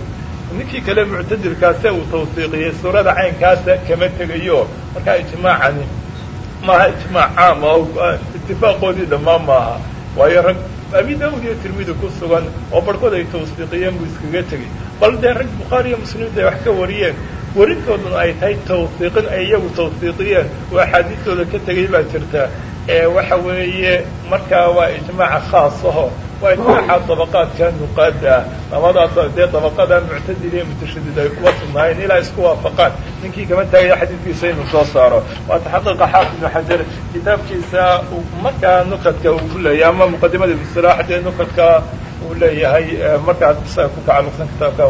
Ninkii kale muctadilkaase uu tawsiiqiyey suurada caynkaasa kama tegayo. Markaa ijmaacani maaha ijmaac caam oo itifaaqoodii dhammaan maaha waayo rag abi daawud iyo tirmidi ku sugan oo barhkood ay tawsiiqiyeen buu iskaga tegey bal dee rag bukhaari iyo muslimiinta ay wax ka wariyeen warintooduna ay tahay tawsiiqin ay iyagu tawsiiqiyeen oo axaadiistooda ka tegay baa jirta ee waxa weeye markaa waa ijmaaca khaas aho waa ijmaaca dabaqaadka nuqaada ah labadaas dee dabaqada muctadil iyo mutashadid ay kuwa sugnaayeen ilaa isku waafaqaan ninkii kama taagaya xadiidkiisa inuu soo saaro waa taxaqiiqa xaafid ibnu xajar kitaabkiisa markaa nukadka uu ku leeyahay ama muqadimada ibsilaax dee nukadka uu leeyahay markaa isaga ku tacalluqsan kitaabka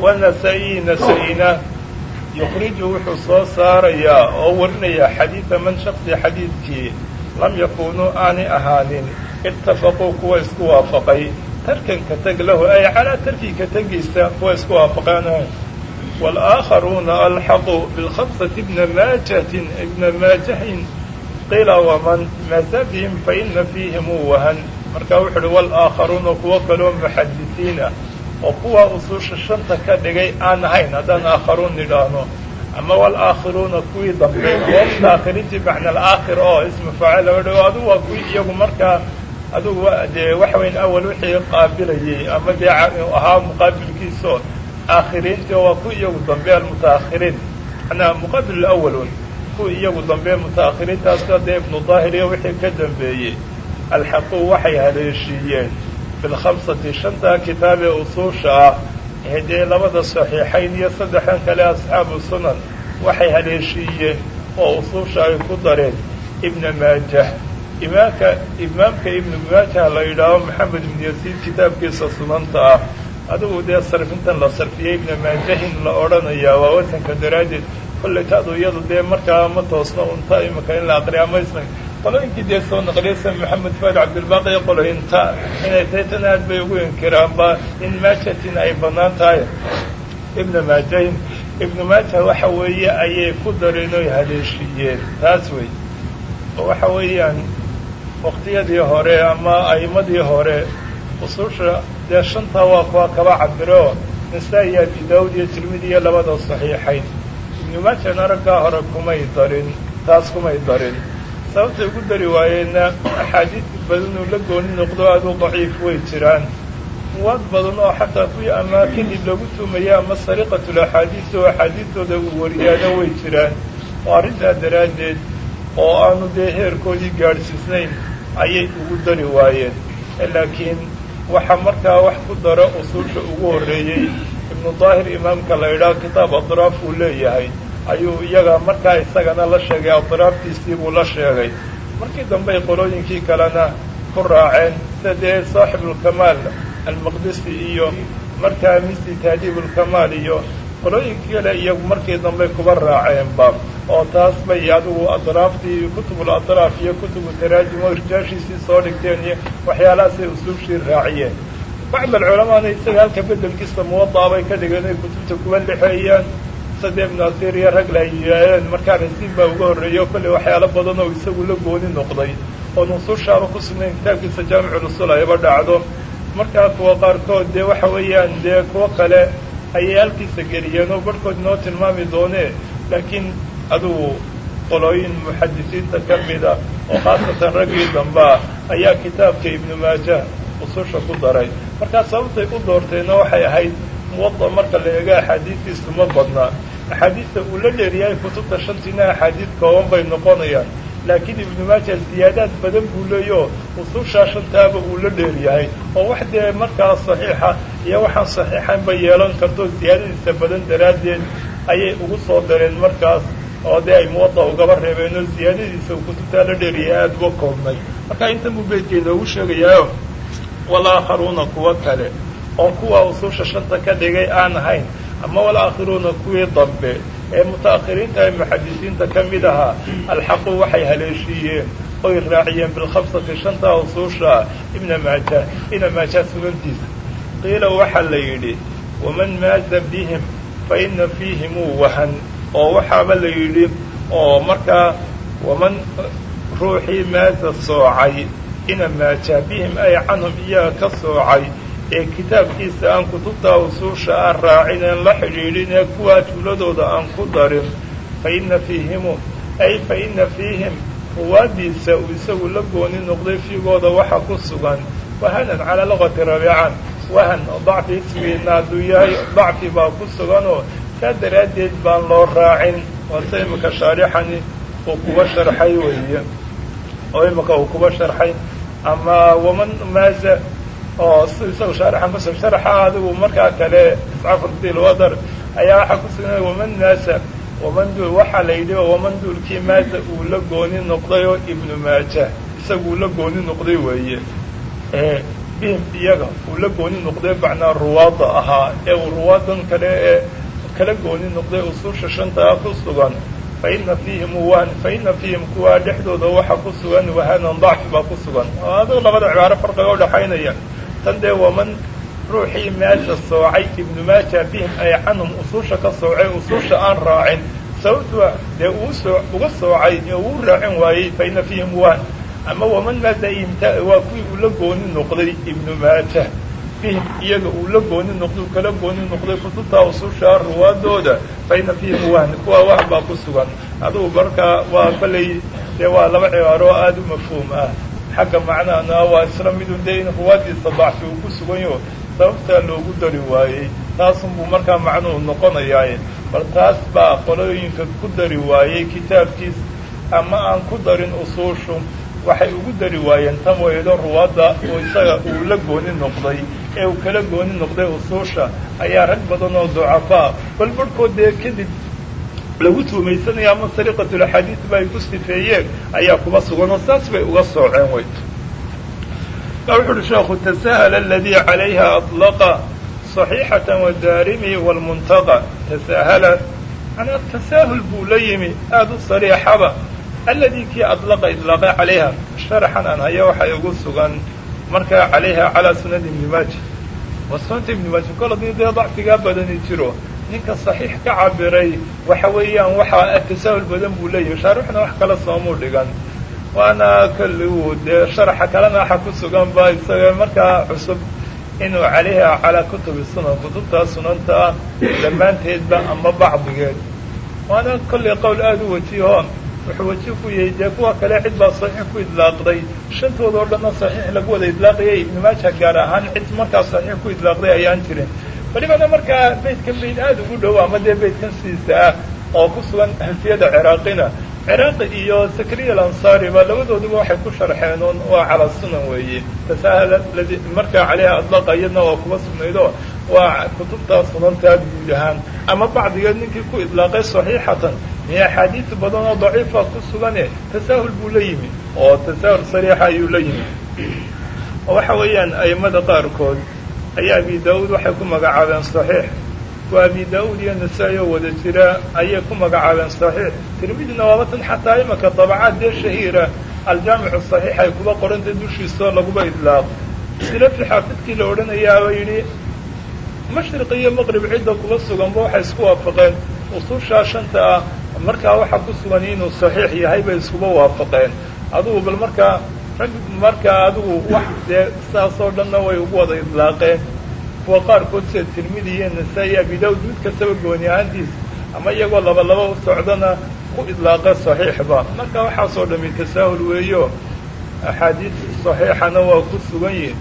wanasa-i nasa-ina yukriju wuxuu soo saarayaa oo warinaya xadiida man shaksi xadiidkii lam yakunuu aanay ahaanin itafaquu kuwa isku waafaqay. Tarkanka teg lahu ay calaa tarkika tegiisa kuwa isku waafaqaan waalaaakharuuna alxaqu bilkhamsati ibna maajatin ibna maajahin. Qiila waman maasabihim fa ina fiihim uu wahan. Marka wuxu uhi walaakharuuna kuwo kaloo muxadisiin ah oo kuwa usuusha shanta ka dhigay aan ahayn haddaan aakharuun nidhaahno. Ama walaakhiruuna kuwii dambe wafta akhiriti macna alaakhir oo ismu faacil adhigo adigu waa kuwii iyagu markaa adugu dee waxa weyn awal wixii qaabilayey ama dee ahaa muqaabilkiiso aakhiriintii oo waa kuwii iyagu dambe almutaakhiriin. Manaa muqaabil awalun kuwii iyagu dambe mutaakhiriintaasoo dee ibnu daahir iyo wixii ka dambeeyey. Alxaqu waxay haleeshiiyeen bilkhamsati shanta kitaab ee usuusha ah ee dee labada saxiixayn iyo saddexdan kale asxaabu sunan waxay haleeshiiyeen oo usuusha ay ku dareen ibna maajah imaamka imaamka ibnu maajah la yidhaaho maxamed ibnu yasiid kitaabkiisa sunanta ah. Adigu dee sarfintan la sarfiyey ibna maajahin la odhanayaa waa wasanka daraaddeed. Kollay taadu iyadu dee markaa ma toosno unta imika in la aqriyaa maysna qolooyinkii dee soo naqliyaysa maxamed faad cabdilbaaqi qoloyinta inay tahay tan aad bay ugu inkiraanba in maajatin ay bannaan tahay. Ibna maajahin ibnu maaja waxa weeye ayay ku dareen oy haleeshiiyeen taas wey oo waxa weeyaan waqtiyadii hore ama a'imadii hore usuusha dee shantaa waa kuwa kaba cabiro nasaa-i abi daawud iyo tirmidi iyo labada saxiixayn. Ibnu maajana raggaa hore kumay darin taas kumay darin. Sababtay ugu dari waayeenna axaadiis badan uu la gooni noqdo aadu daciif way jiraan. Muwaad badan oo xataa kuwii amaakini lagu tuumaya ama sariqatul axaadiis oo axaadiistooda uu wariyaana way jiraan. Oo arrintaa daraaddeed oo aanu dee heerkoodii gaadhsiisnayn ayay ugu dari waayeen. Laakiin waxaa markaa wax ku daro usuusha ugu horreeyey ibnu daahir imaamka la idhaah kitaab adraaf uu leeyahay ayuu iyaga markaa isagana la sheegay adraaftiisii buu la sheegay. Markii dambey qolooyinkii kalena ku raaceen sida dee saaxibulkamaal almaqdisi iyo markaa misli taadiibulkamaal iyo qolooyinkii kale iyagu markii dambey kuba raaceenba oo taas bay adigu adraaftii kutubul adraaf iyo kutubu taraajim oo rijaashiisii soo dhigteen iyo waxyaalahaasay usuubshii raaciyeen. Bacd alculamaana isaga halka bedelkiisa muwadaa bay ka dhigeen ay kutubta kuba lexeeyaan sade ibnu asiir iyo rag la yidhaaheen markaa rasiin baa uga horreeyey oo kolley waxyaalo badan oo isagu la gooni noqday. Oo nusuushaaba ku sugnayn kitaabkiisa jaamicurusul ayba dhacdo. Markaa kuwa qaarkood dee waxa weeyaan dee kuwo kale ayay halkiisa geliyeen oo barhkood noo tilmaami doonee laakiin adugu qolooyin muxadisiinta ka mida oo khaasatan raggii dambaa ayaa kitaabka ibnu maaja ususha ku daray. Markaa sababtay u doorteenna waxay ahayd muwada marka la eego axaadiistiisu ma badnaa axaadiista uu la dheeriyahay kutubta shantiina axaadiis kooban bay noqonayaan laakiin ibnu maaja ziyaadaad badan buu leeyaho usushaa shantaaba uu la dheeryahay oo wax dee markaa saxiixa iyo waxaan saxiixayn bay yeelan karto ziyaadadiisa badan daraaddeed ayay ugu soo dareen markaas oo dee ay muwada ugaba reebeen oo ziyaadadiisa uu kutubtaa la dheeriyahay aada uga koobnay marka intan buu noogu sheegayaayo walaakharuuna kuwo kale oo kuwa ususha shanta ka dhigay aan ahayn ama walaakhiruuna kuwii dambe ee muta'akhiriinta ee muxadisiinta ka mid ahaa alxaqu waxay haleeshiiyeen oy raaciyeen bilkhamsati shantaa usuusha ibna maaja ibna maaja sugantiisa qiila waxaa la yidhi waman maaza bihim fa ina fiihimuu wahan. Oo waxaaba la yidhi oo markaa waman ruuxii maaza soocay ina maaja bihim ay canhum iyaga ka soocay ee kitaabkiisa aan kutubtaa usuusha aan raacineen la xidhiidhin ee kuwaa jumladooda aan ku darin fa ina fiihimu ay fa ina fiihim ruwaadiisa uu isagu la gooni noqday fiigooda waxa ku sugan wahanan calaa luqati rabiican wahan dacfi ismigiina hadduu yahay dacfi baa ku suganoo saa daraaddeed baan loo raacin waase imika shaarixani uu kuba sharxay weeye oo imika uu kuba sharxay ama waman maaza oo si isaga shaarixan kusug sharaxa adigu markaa kale iscafurtil wadar ayaa waxaa ku sugnay waman maasa waman duul waxaa la yidhi waman duulkii maasa uu la gooni noqday oo ibnu maaja isagu uu la gooni noqday weeye. Bihim iyaga uu la gooni noqday macnaa ruwaada ahaa ee uu ruwaadan kale ee kala gooni noqday usuusha shantaa ku sugan. Fa fiihim wahan fa fiihim kuwaa dhexdooda waxa ku sugan wahanan dacfi baa ku sugan. Adigu labada cibaaro farqiga udhaxaynaya tan dee waman ruuxii maaja soocay ibnu maaja bihim ay canhum usuusha ka soocay usuusha aan raacin. Sababtua dee uu soo uga soocay ee uu raacin waayey fa fiihim wahan ama waman maaja imta waa kuwii uu la gooni noqday ibnu maaja bihim iyaga uu la gooni noqday uu kala gooni noqday kutubtaa usuusha ruwaadooda fa fiihim wahan kuwaa wahan baa ku sugan. Adugu markaa waa kolley dee waa laba cibaaro aada u mafhuum ah xagga macnahana waa isla midun dee in ruwaadiisa dacfi uu ku sugan yaho sababtaa loogu dari waayey taasunbuu markaa macnuhu noqonayaaye bal taas baa qolooyinka ku dari waayey kitaabkiis ama aan ku darin usuushu waxay ugu dari waayeen tan waydo ruwaadda oo isaga uu la gooni noqday ee uu kala gooni noqday usuusha ayaa rag badan oo ducafaa. Bal barhkood dee kadib lagu tuumaysanaya ama sariqatulaxaadiis ba ay ku sifeeyeen ayaa kuba sugan oo saas bay uga sooceen wey wuxu uhi sheekhu tasahala aladii calayha adlaqa صaxiixata wadaarimi wاlmuntaqa tasaahala manaa tasaahul buu la yimi aada u sariixaba. Aladi kii adlaqa idlaaqay calayha sharaxan aan haya waxay ugu sugan. Markaa calayha calaa sunani ibni maaja. Wa sunanta ibni maaja kol haddii dee dacfigaa badani jiro ninka saxiix ka cabiray waxa weeyaan waxaa tasaahul badan buu leeyahay. Shaarixna wax kale soomuu dhigan. Waana kolligu dee sharaxa kalena waxa ku sugan ba isaga markaa cusub inuu calayha calaa kutubi sunan kutubtaa sunanta dhammaanteedba ama bacdigeed. Waana kollay qowl aada u wajiho wuxuu waji ku yahay dee kuwa kale cid baa saxiix ku idlaaqday. Shantooda oo dhanna saxiix lagu wada idlaaqayay ibni maaja gaar ahaan cid markaa saxiix ku idlaaqday ayaan jirin welibana markaa beydkan beyd aada ugu dhow ama dee beydkan sidiisa ah oo ku sugan xafiyada ciraaqina ciraaqi iyo sakriya alansaariba labadooduba waxay ku sharxeen un waa calaa sunan weeye tasaahal ladi markaa caleyha adlaqa iyadna waa kuba sugnaydo waa kutubtaa sunantaa guud ahaan ama bacdigeed ninkii ku idlaaqay saxiixatan miyo axaadiis badan oo daciifa ku sugane tasaahul buu la yimi oo tasaahul sariixa ayuu la yimi. Waxa weeyaan a'immada qaarkood ayaa abi daa'uud waxay ku magacaabeen saxiix. Waa abi daa'uud iyo nasaa-i oo wada jira ayay ku magacaabeen saxiix. Tirmidina waabatan xataa imaka dabacaad dee shahiira. Aljaamicu saxiix ay kuba qorantay dushiisao laguba idlaaq silafi xaafidkii la odhanayaaba yidhi mashriq iyo maqrib cidda kuba suganba waxay isku waafaqeen. Usushaa shanta ah markaa waxaa ku sugan inuu saxiix yahay bay iskuba waafaqeen. Adugu bal markaa rag markaa adigu wax dee saasoo dhanna way ugu wada idlaaqeen. Kuwa qaarkood sida tirmidi iyo nasaa-i abi daawud mid kastaba gooni ahaantiis ama iyagoo laba laba u socdana ku idlaaqa saxiixba marka waxaasoo dhami tasaahul weeyo axaadiis saxiixana waa ku sugan yihiin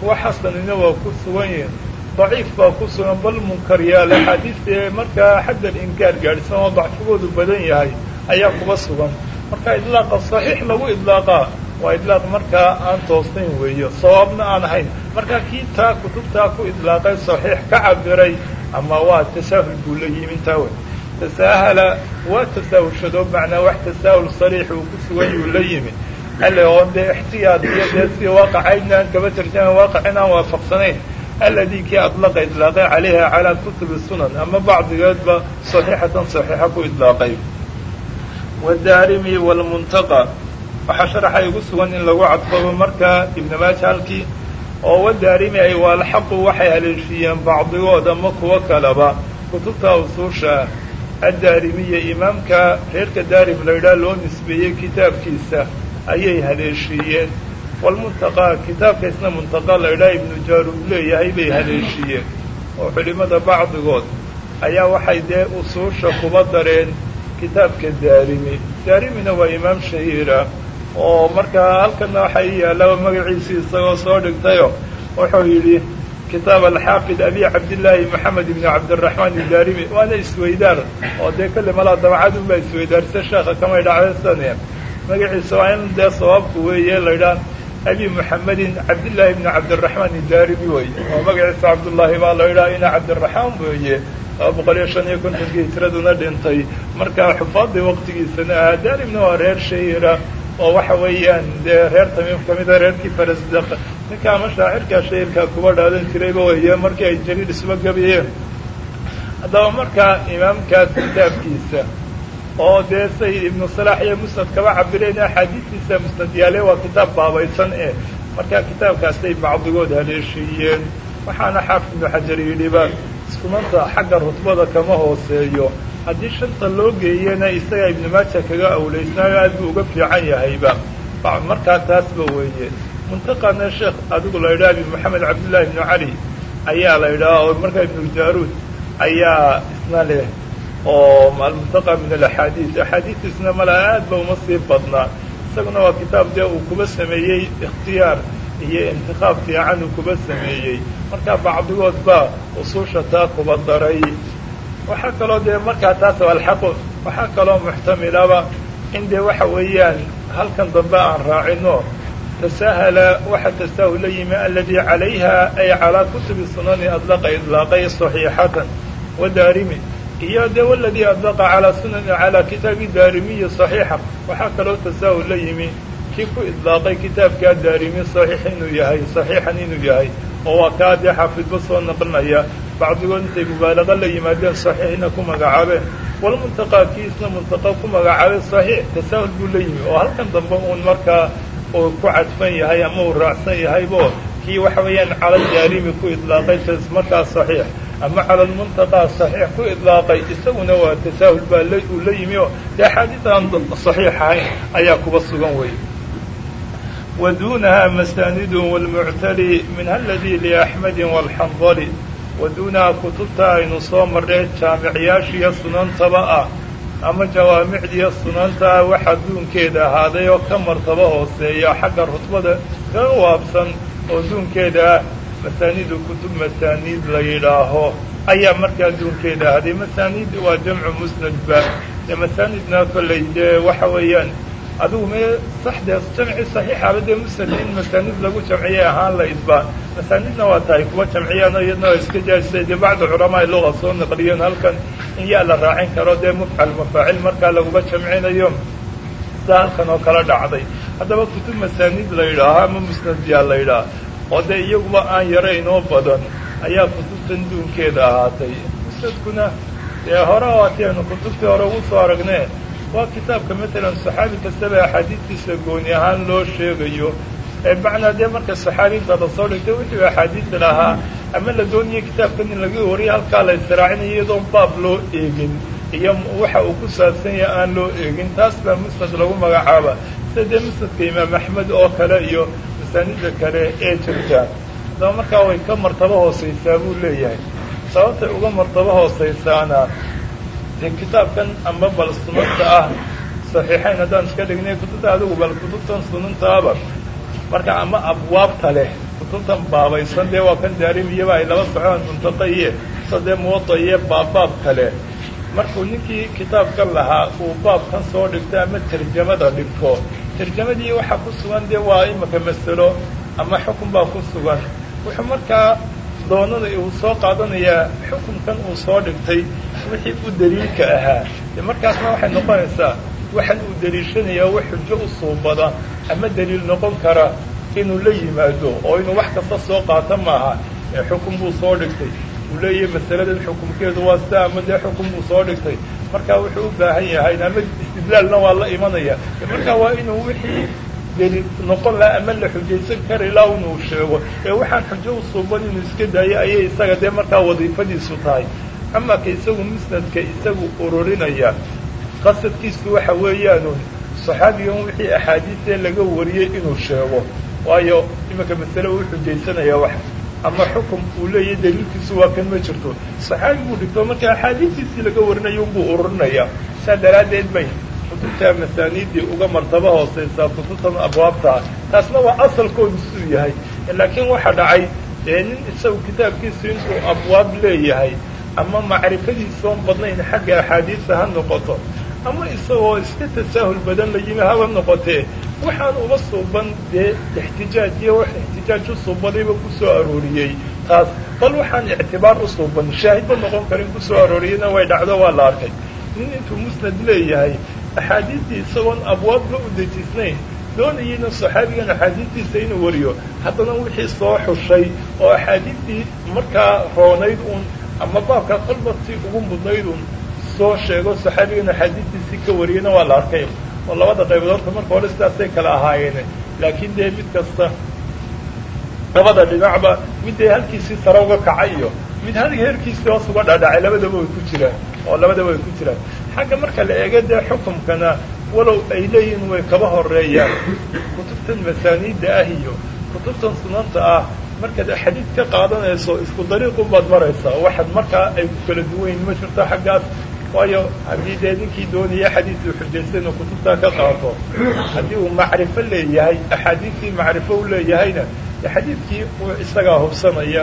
kuwa xasanina waa ku sugan yihiin daciif baa ku sugan bal munkar yaal axaadiistee markaa xaddal inkaar gaadhsan oo dacfigoodu badan yahay ayaa kuba sugan. Marka idlaaqa saxiix lagu idlaaqaa waa idlaaq markaa aan toosnayn weeyo. Sawaabna aan ahayn. Markaa kii taa kutubtaa ku idlaaqay saxiix ka cabiray ama waa tasaahul buu la yimi intaa wey tasaahala waa tasaahulshado macnaa wax tasaahul sariix uu ku sugan yuu la yimi alle oo dee ixtiyaad iyo dee si waaqacaydna aan kaba tarjama waaqicin aan waafaqsanayn. Aladi kii adlaqa idlaaqay calayha calaa kutubi sunan ama bacdigeedba saxiixatan saxiixa ku idlaaqay. Wadaarimi wlmuntaqa waxaa sharaxa igu sugan in lagu cadfabo markaa ibn maaja halkii oo wadaarimi ay waalxaqu waxay haleeshiiyeen bacdigood ama kuwo kaleba. Kutubta usuusha addaarimiya imaamka reerka daarim la yidhaha loo nisbeeyey kitaabkiisa ayay haleeshiiyeen walmuntaqa kitaabka isna muntaqa la yidhaha ibnu jaaruud leeyahay bay haleeshiiyeen oo culimada bacdigood ayaa waxay dee usuusha kuba dareen kitaabka daarimi. Daarimina waa imaam shahiira oo markaa halkana waxaa ii yaallaba magaciisii isagoo soo dhigtayo wuxuu yidhi kitaab alxaafid abi cabdillaahi maxamed ibni cabdiraxmaan idaarimi waana isweydaar oo dee kale malaa dabcadun baa isweydaarsa sheekha kamay dhacdaysaneen magaciisa waa in dee sawaabku weeye la ydhaha abi muxamedin cabdillaahi ibni cabdiraxmaan idaarimi weye oo magaciisa cabdullaahi baa la ydhaha ina cabdiraxmaan weeye. Laba boqol iyo shan iyo kontonkii hijraduna dhintay. Markaa xufaadii waqtigiisana ahaa waa reer shahiira oo waxa weeyaan dee reer tamiim kamida reerkii farasdaq. Ninkaa ama shaacirkaa shahirkaa kuba dhaadan jirayba weeye markii ay jariir isba gabayeen. Haddaba markaa imaamkaas kitaabkiisa oo dee say ibnu salaax iyo musnad kaba cabireen axaadiistiisa musnadyaale waa kitaab baabaysan e markaa kitaabkaasay bacdigood haleeshiiyeen waxaana xaafid ibnu xajar yidhiba sunanta xagga rutbada kama hooseeyo. Haddii shanta loo geeyana isagaa ibnu maaja kaga awleysnaayo aad buu uga fiican yahayba. Markaa taasba weeye. Muntaqana sheekh adigu la yidhaha abi maxamed cabdullaahi ibnu cali ayaa la yidhaha oo markaa ibnu jaaruud ayaa isna leh oo almuntaqa min alaxaadiis axaadiistiisna mala aad ba uma sii badnaa. Isaguna waa kitaab dee uu kuba sameeyey ikhtiyaar iyo intiqaab fiican uu kuba sameeyey. Markaa bacdigood baa usuusha taa kuba daray. Waxaa kaloo dee markaa taas alxaqu. Waxaa kaloo muxtamilaba in dee waxa weeyaan halkan dambe aan raacino tasahala waxa tasaahul la yimi aladi calayha ay calaa kutubi sunani adlaqa idlaaqay صaxiixatan wadaarimi iyo de waladii adlaqa calaa sunan calaa kitaabi daarimiyi صaxiixa waxaa kaloo tasaahul la yimi kii ku idlaaqay kitaabkaa daarimi صaxiix inuu yahay صaxiixan inuu yahay oo waa kaa dee soo naqlinaya bacdigood intay mubaalaqa la yimaadeen saxiixna ku magacaabeen. Walmuntaqaa kiisna muntaqa ku magacaabay saxiix tasaahul buu la yimi. Oo halkan dambe uun markaa uu ku cadfan yahay ama uu raacsan yahaybo kii waxa weeyaan cala aljaarimi ku idlaaqay markaa saxiix. Ama cala almuntaqaa saxiix ku idlaaqay isaguna waa tasaahul baa uu la yimi oo dee axaadiis aan saxiix ahayn ayaa kuba sugan wey masaanidu walmuctali minha aladii liaxmedi walxandali wa duunaha kutubta aynu soo marnay jaamicyaashiiyo sunantaba ah ama jawaamicdiiyo sunanta ah waxa duunkeeda ahaaday oo ka martaba hooseeya xagga rutbada ka waabsan oo duunkeeda ah masaanidu kutub masaaniid la yidhaaho ayaa markaa duunkeeda ahaaday masaaniid waa jamcu musnadba masaanidna kollay dee adigu mee saxdee jamci saxiixaba dee musnad in masaanid lagu jamciyay ahaan laydba masaanidna waa tahay kuwa jamciyaan iyadna waa iska jaasisay dee bacda culamaa luga soo naqliyeen halkan in yaa la raacin karo dee mufcal mafaacil markaa laguba jamcinayo. Sida halkan oo kala dhacday. Haddaba kutub masaanid la yidhaaho ama musnad la yidhaah oo dee iyaguba aan yarayn oo badan ayaa kutubtan duunkeeda ahaatay. Musnadkuna dee hore waatianu kutubtii hore ugu soo aragne waa kitaabka matalan saxaabi kastaba axaadiistiisa gooni ahaan loo sheegayo. Ee macnaa dee marka saxaabiinta la soo dhigtay wixii axaadiista lahaa. Ama la doonaya kitaabkan in laga wariyo halkaa la israacinayo iyadoon baab loo eegin. Iyo waxa uu ku saabsan yahay aan loo eegin. Taas baa musnad lagu magacaaba. Sida dee musnadka imaam axmed oo kale iyo masaanida kale ee jirta? Markaa way ka martabo hooseysaa buu leeyahay. Sababtay uga martabo hooseysaana dee kitaabkan ama bal sunanta ah saxiixayn haddaan iska dhignay kutubta adigu bal kutubtan sunantaaba marka ama abwaabta leh kutubtan baabaysan dee waa kan daarimiyaba ay laba socdaan muntaqa iyo sa dee muwada iyo baabbaab kale markuu ninkii kitaabkan lahaa uu baabkan soo dhigto ama tarjamada dhigto. Tarjamadii waxaa ku sugan dee waa imika masalo ama xukun baa ku sugan. Wuxuu markaa doonada uu soo qaadanayaa xukunkan uu soo dhigtay wixii u daliilka ahaa. De markaasna waxay noqonaysaa waxan uu daliishanayaa wax xujo u suubada ama daliil noqon kara inuu la yimaado oo inuu wax kasta soo qaato maaha. Ee xukun buu soo dhigtay. Uu leeyahay masaladan xukumkeedu waa sida ama dee xukun buu soo dhigtay. Marka wuxuu u baahan yahay ama istidlaalna waa la imanaya. Marka waa inuu wixii daliil noqon laha ama la xujaysan kara ilaa inuu sheego. Ee waxaan xujo u suuban inuu iska daayo ayay isaga dee markaa wadiifadiisu tahay. Ama ka isagu musnadka isagu ururinaya. Qasadkiisu waxa weeyaanu saxaabigan wixii axaadiisee laga wariyey inuu sheego. Waayo iminka masale uu xujaysanaya wax. Ama xukum uu leeyahay daliilkiisu waa kan ma jirto. Saxaabi buu dhigto marka axaadiistiisii laga warinayo unbuu ururinaya. Saa daraaddeed bay kutubta masaaniiddii uga martaba hooseysaa kutubtan abwaabtaa taasna waa asalkoodu siduu yahay. Laakiin waxa dhacay dee nin isagu kitaabkiisu intuu abwaab leeyahay ama macrifadiisoon badnayn xagga axaadiisa ha noqoto ama isagoo iska tasaahul badan la yimi haba noqotee waxaan uba suuban dee ixtijaaj iyo wax ixtijaaj u suubadayba ku soo arooriyey. Taas bal waxaan ictibaar u suuban shaahidba noqon karin ku soo arooriyeyna way dhacdo waa la arkay. Nin intuu musnad leeyahay axaadiistii isagoon abwaabba u dejisnayn doonayeyna saxaabigan axaadiistiisa inuu wariyo haddana wixii soo xushay oo axaadiistii markaa roonayd uun ama baabka qalbadtii ugu mudnayd uun soo sheego saxaabigan axaadiistiisii ka wariyeyna waa la arkay oo labada qaybood horta marka hore sidaasay kala ahaayeen laakiin dee mid kasta labada dhinacba mid dee halkiisii sare uga kacay iyo mid hal heerkiisii hoos uga dhadhacay labadaba way ku jiraan oo labadaba way ku jiraan. Xagga marka la eego dee xukumkana walow ay leeyihiin way kaba horeeyaan kutubtan masaaniidda ah iyo kutubtan sunanta ah markaad xadiid ka qaadanayso isku dariiqun baad maraysaa. Waxaad markaa ay ku kala duwan yihiin ma jirto xaggaas? Waayo haddii dee ninkii doonaya xadiisuu xujaysta inuu kutubtaa ka qaato haddii uu macrifo leeyahay axaadiistii macrifo u leeyahayna xadiidkii uu isagaa hubsanaya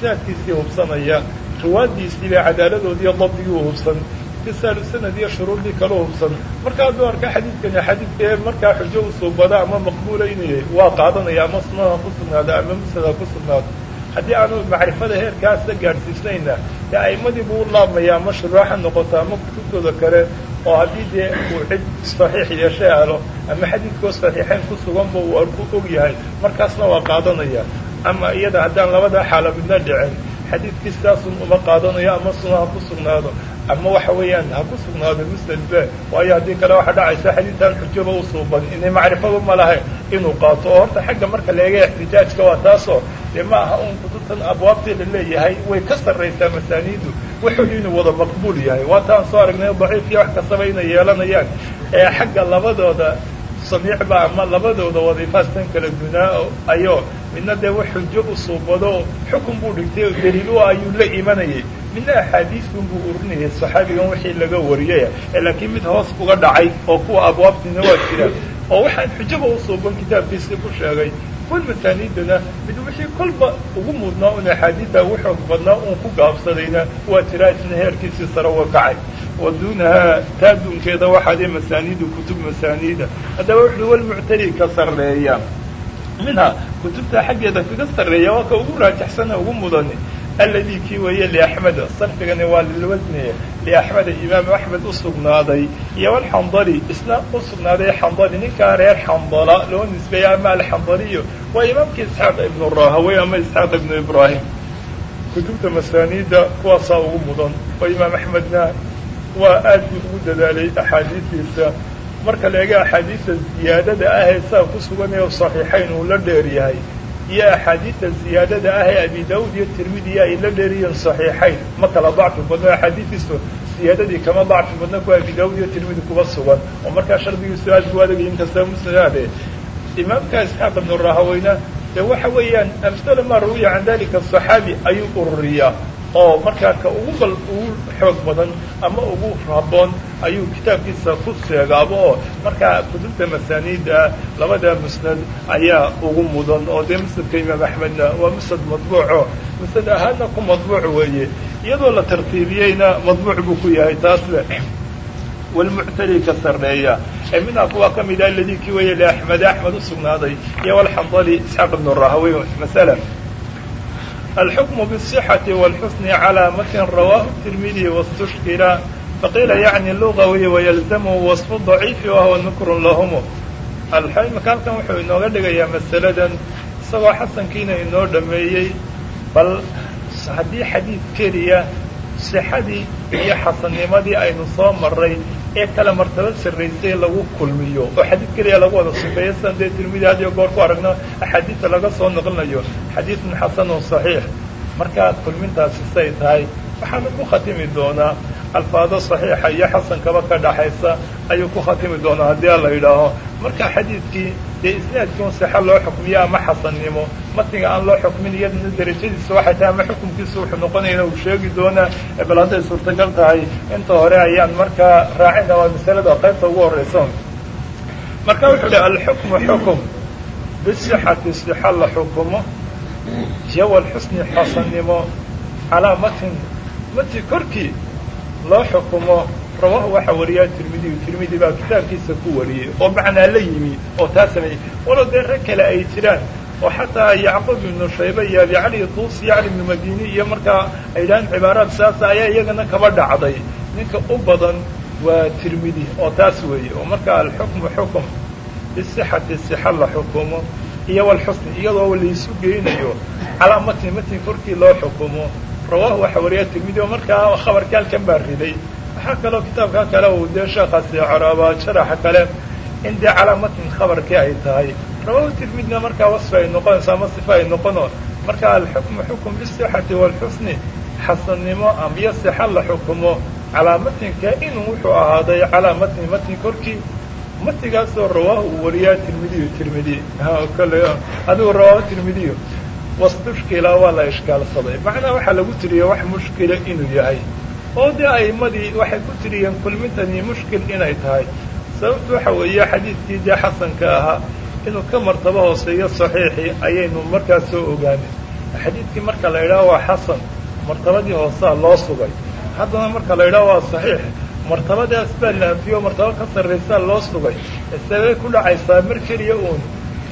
sinaadkiisii hubsanaya riwaadiisii baa cadaaladoodiiyo dabdigii hubsan. Tisaalu sanad iyo shuruurdii kala hubsan. Marka hadduu arka xadiidkani xadiidkee markaa xujo u suubada ama maqbuula inay waa qaadanaya ama sunada ku sugnaado ama musnada ku sugnaado. Haddii aanu macrifada heerkaasa gaadhsiisnayna dee a'imadii buu u laabmaya ama shuraaxa noqoto ama kutubtooda kale oo haddii dee uu cid saxiix yeeshay helo ama xadiidkoo saxiixayn ku suganba uu ku og yahay markaasna waa qaadanaya. Ama iyada haddaan labada xaalo midna dhicin xadiidkii sidaasun uma qaadanayo ama suna ha ku sugnaado. Ama waxa weeyaan ha ku sugnaado musnadbe waayo haddii kale waxaa dhacaysa xadiidkan xujaba u suuban inay macrifaba ma lahay inuu qaato. Oo horta xagga marka leega ixtijaajka waa taasoo dee ma aha un kutubtan abwaabtii la leeyahay way ka sarraysaa masaaniidu wuxuu inuu wada maqbuul yahay. Waa taan soo aragnay daciif iyo wax kastaba inay yeelanayaan. Ee xagga labadooda samiicba ama labadooda wadiifaastan kala dunaa ayo midna dee wax xujo u suubado xukun buu dhigtay oo daliil u ayuu la imanayay. Midna axaadiisun buu urinayay saxaabigan wixii laga wariyay. Laakiin mid hoos uga dhacay oo kuwa abwaabtiina waa jiraan oo waxaan xujaba u suuban kitaabkiisii ku sheegay kul masaaniidana mid wixii kolba ugu mudnaa un axaadiida ugu xoog badnaa uun ku gaabsadayna waa jiraa isna heerkiisii sare uga kacay wa duunahaa taa duunkeeda waxaadee masaaniidu kutub masaaniida haddaba wuxuu walmuctali ka sarreeya minha kutubta xaggeeda kaga sarreeya waa ka ugu raajaxsana ugu mudani alladii kii weeye liaxmeda sarfigani waa lilwasniye liaxmeda imaamu axmed u sugnaaday iyo walxandali isna u sugnaaday xandali ninkaa reer xandala loo nisbeeya ama alxandaliyo waa imaamkii isxaaq ibnu rahawey ama isxaaq ibnu ibraahim kutubta masaaniida kuwaasaa ugu mudan oo imaam axmedna waa aad buu ugu dadaalay axaadiistiisa marka la eega axaadiista ziyaadada ah ee saa ku suganayo saxiixayn uu la dheer yahay iyo axaadiista ziyaadada ah ee abi daawud iyo tirmidiya ay la dheeriyeen saxiixayn ma kala dacfi badno axaadiistiisu ziyaadadii kama dacfi badno kuwa abi daawud iyo tirmidi kuba sugan oo markaa shardigiisu aad buu adagay inkasta musnadaade imaamka isxaaq ibnu rahaweyna dee waxa weeyaan amsala maa rawiya can dalika asaxaabi ayuu ururiyaa oo markaa ka ugu ugu xoog badan ama ugu haboon ayuu kitaabkiisa ku sheegaaba oo markaa kutubta masaaniida labada musnad ayaa ugu mudan oo dee musnadka imaam axmedna waa musnad madbuuco musnad ahaadna ku madbuuc weeye. Iyadoo la tartiibiyeyna madbuuc buu ku yahay taasle walmuctali ka sarreeya. Ee minhaa kuwaa ka mida aladii kii weeye liaxmed axmed u sugnaaday. Iyo walxandali isxaaq ibnu rahawey masala الحكم بالصحة والحسن على متن رواه الترمذي واستشكلا فقيل يعني اللغوي ويلزمه وصف الضعيف وهو نكر لهم makaankan wuxuu inooga dhigayaa masaladan isagoo xasankiina inoo dhameeyey bal haddii xadiid keliya sixadii iyo xasannimadii aynu soo maray ee kale martabad sarraysay lagu kulmiyo. Oo xadiid keliya lagu wada sifeeyo sidan dee tirmidi had iyo goor ku aragno axaadiista laga soo noqlinayo xadiidun xasanun saxiix. Markaa kulmintaasi say tahay waxaanu ku khatimi doonaa alfaado saxiixa iyo xasankaba ka dhaxaysa ayuu ku khatimi doonaa haddii ala yidhaaho. Marka xadiidkii dee isnaadkiun sixa loo xukmiyo ama xasannimo matniga aan loo xukmin iyadana derajadiisa waxay tahay ama xukumkiisa wuxuu noqonayana uu sheegi doonaa. Bal hadday suurtagal tahay inta hore ayaan markaa raacina waa masalada qaybta ugu horeysa marka wuxuu hi alxukmu xukum. Bisixati sixa la xukumo iyo walxusni xasannimo calaa matin mati korkii loo xukumo rawaahu waxaa wariyaa tirmidiyu tirmidi baa kitaabkiisa ku wariyey oo macnaa la yimi oo taa sameeyey walow dee rag kale ay jiraan oo xataa yacquub ibnu shayba iyo abi cali tuusi cali ibnu madini iyo markaa ay dhahaan cibaaraad saasa ayaa iyagana kaba dhacday. Ninka u badan waa tirmidi oo taas weeye. Oo markaa alxukmu xukum bisixati sixa la xukumo iyo walxusni iyadoo laysu geynayo calaa matni matni korkii loo xukumo rawaahu waxaa wariyaa tirmidi oo markaa khabarkii halkan baa riday waxaa kaloo kitaabka kale uu dee sheekaasi caraaba sharaxa kale in dee calaa khabarkii ay tahay rawaahu tirmidina markaa wasfi ay noqonayso ama sifa ay noqono marka alxukmu xukum bisixati walxusni xasannimo amiyo sixa la xukumo calaa inuu wuxuu ahaaday calaa matni korkii matnigaasoo rawaahu uu wariyaa tirmidiyu tirmidi adigu rawaahu tirmidiyu wastushkila waa la ishkaalsaday. Macnaa waxaa lagu tiriyey wax mushkila inuu yahay. Oo dee a'immadii waxay ku tiriyeen kulmintani mushkil inay tahay. Sababtu waxa weeye xadiidkii dee xasanka ahaa inuu ka martabo hooseeyo saxiixii ayaynu markaas soo ogaanay xadiidkii marka la yidhaho waa xasan martabadii hoosaa loo sugay. Haddana marka la yidhaho waa saxiix martabadaas baa la anfiyo martabo ka sarraysaa loo sugay. Sababay ku dhacaysaa mar keliya uun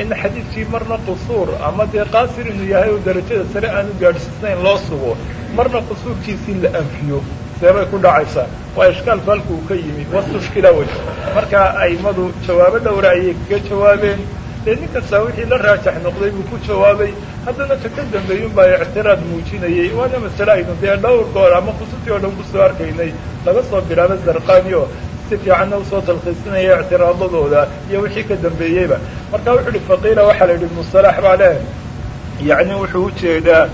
in xadiidkii marna qusuur ama dee qaasir inuu yahay oo darajada sare aanu gaadhsiisnayn loo sugo marna qusuurkiisii la anfiyo seebay ku dhacaysaa waa ishkaalku halku uu ka yimi wastushkila wey marka aimadu jawaabo dhowra ayay kaga jawaabeen dee nin wixii la raajax noqday buu ku jawaabay haddana ka ka dambeeyun baa ictiraad muujinayay waana masale aynu dee dhowr ama kutubtii oo dhan ku soo arkaynay laga soo bilaabo zarqani oo si fiicanna u soo talkhiisinaya ictiraadadooda iyo wixii ka dambeeyeyba. Marka wuxu uhi faqiila waxaa la yidhi ibnu baa leh. Yacni wuxuu u jeedaa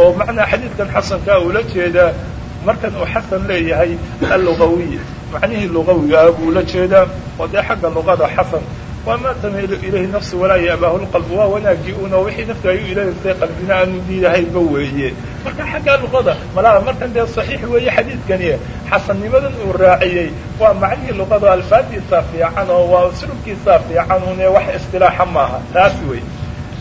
oo macnaa xadiidkan xasankaa uula jeedaa markan uu xasan leeyahay allugawiy macnihii lugawigaa buu la jeedaa oo xagga luqada xasan waa maa tamiilu ilayhi nafsu walaa ya'baahu lqalb waa wanaagii una wixii naftu ay u ilaysay qalbina aanu diidahayba weeye. Marka xagga luqada malaha markan dee saxiix weeye xadiidkani xasannimadan uu raaciyey waa macnihii luqada alfaadiisaa fiican oo waa uslubkiisaa fiican une wax istilaaxa maaha taas wey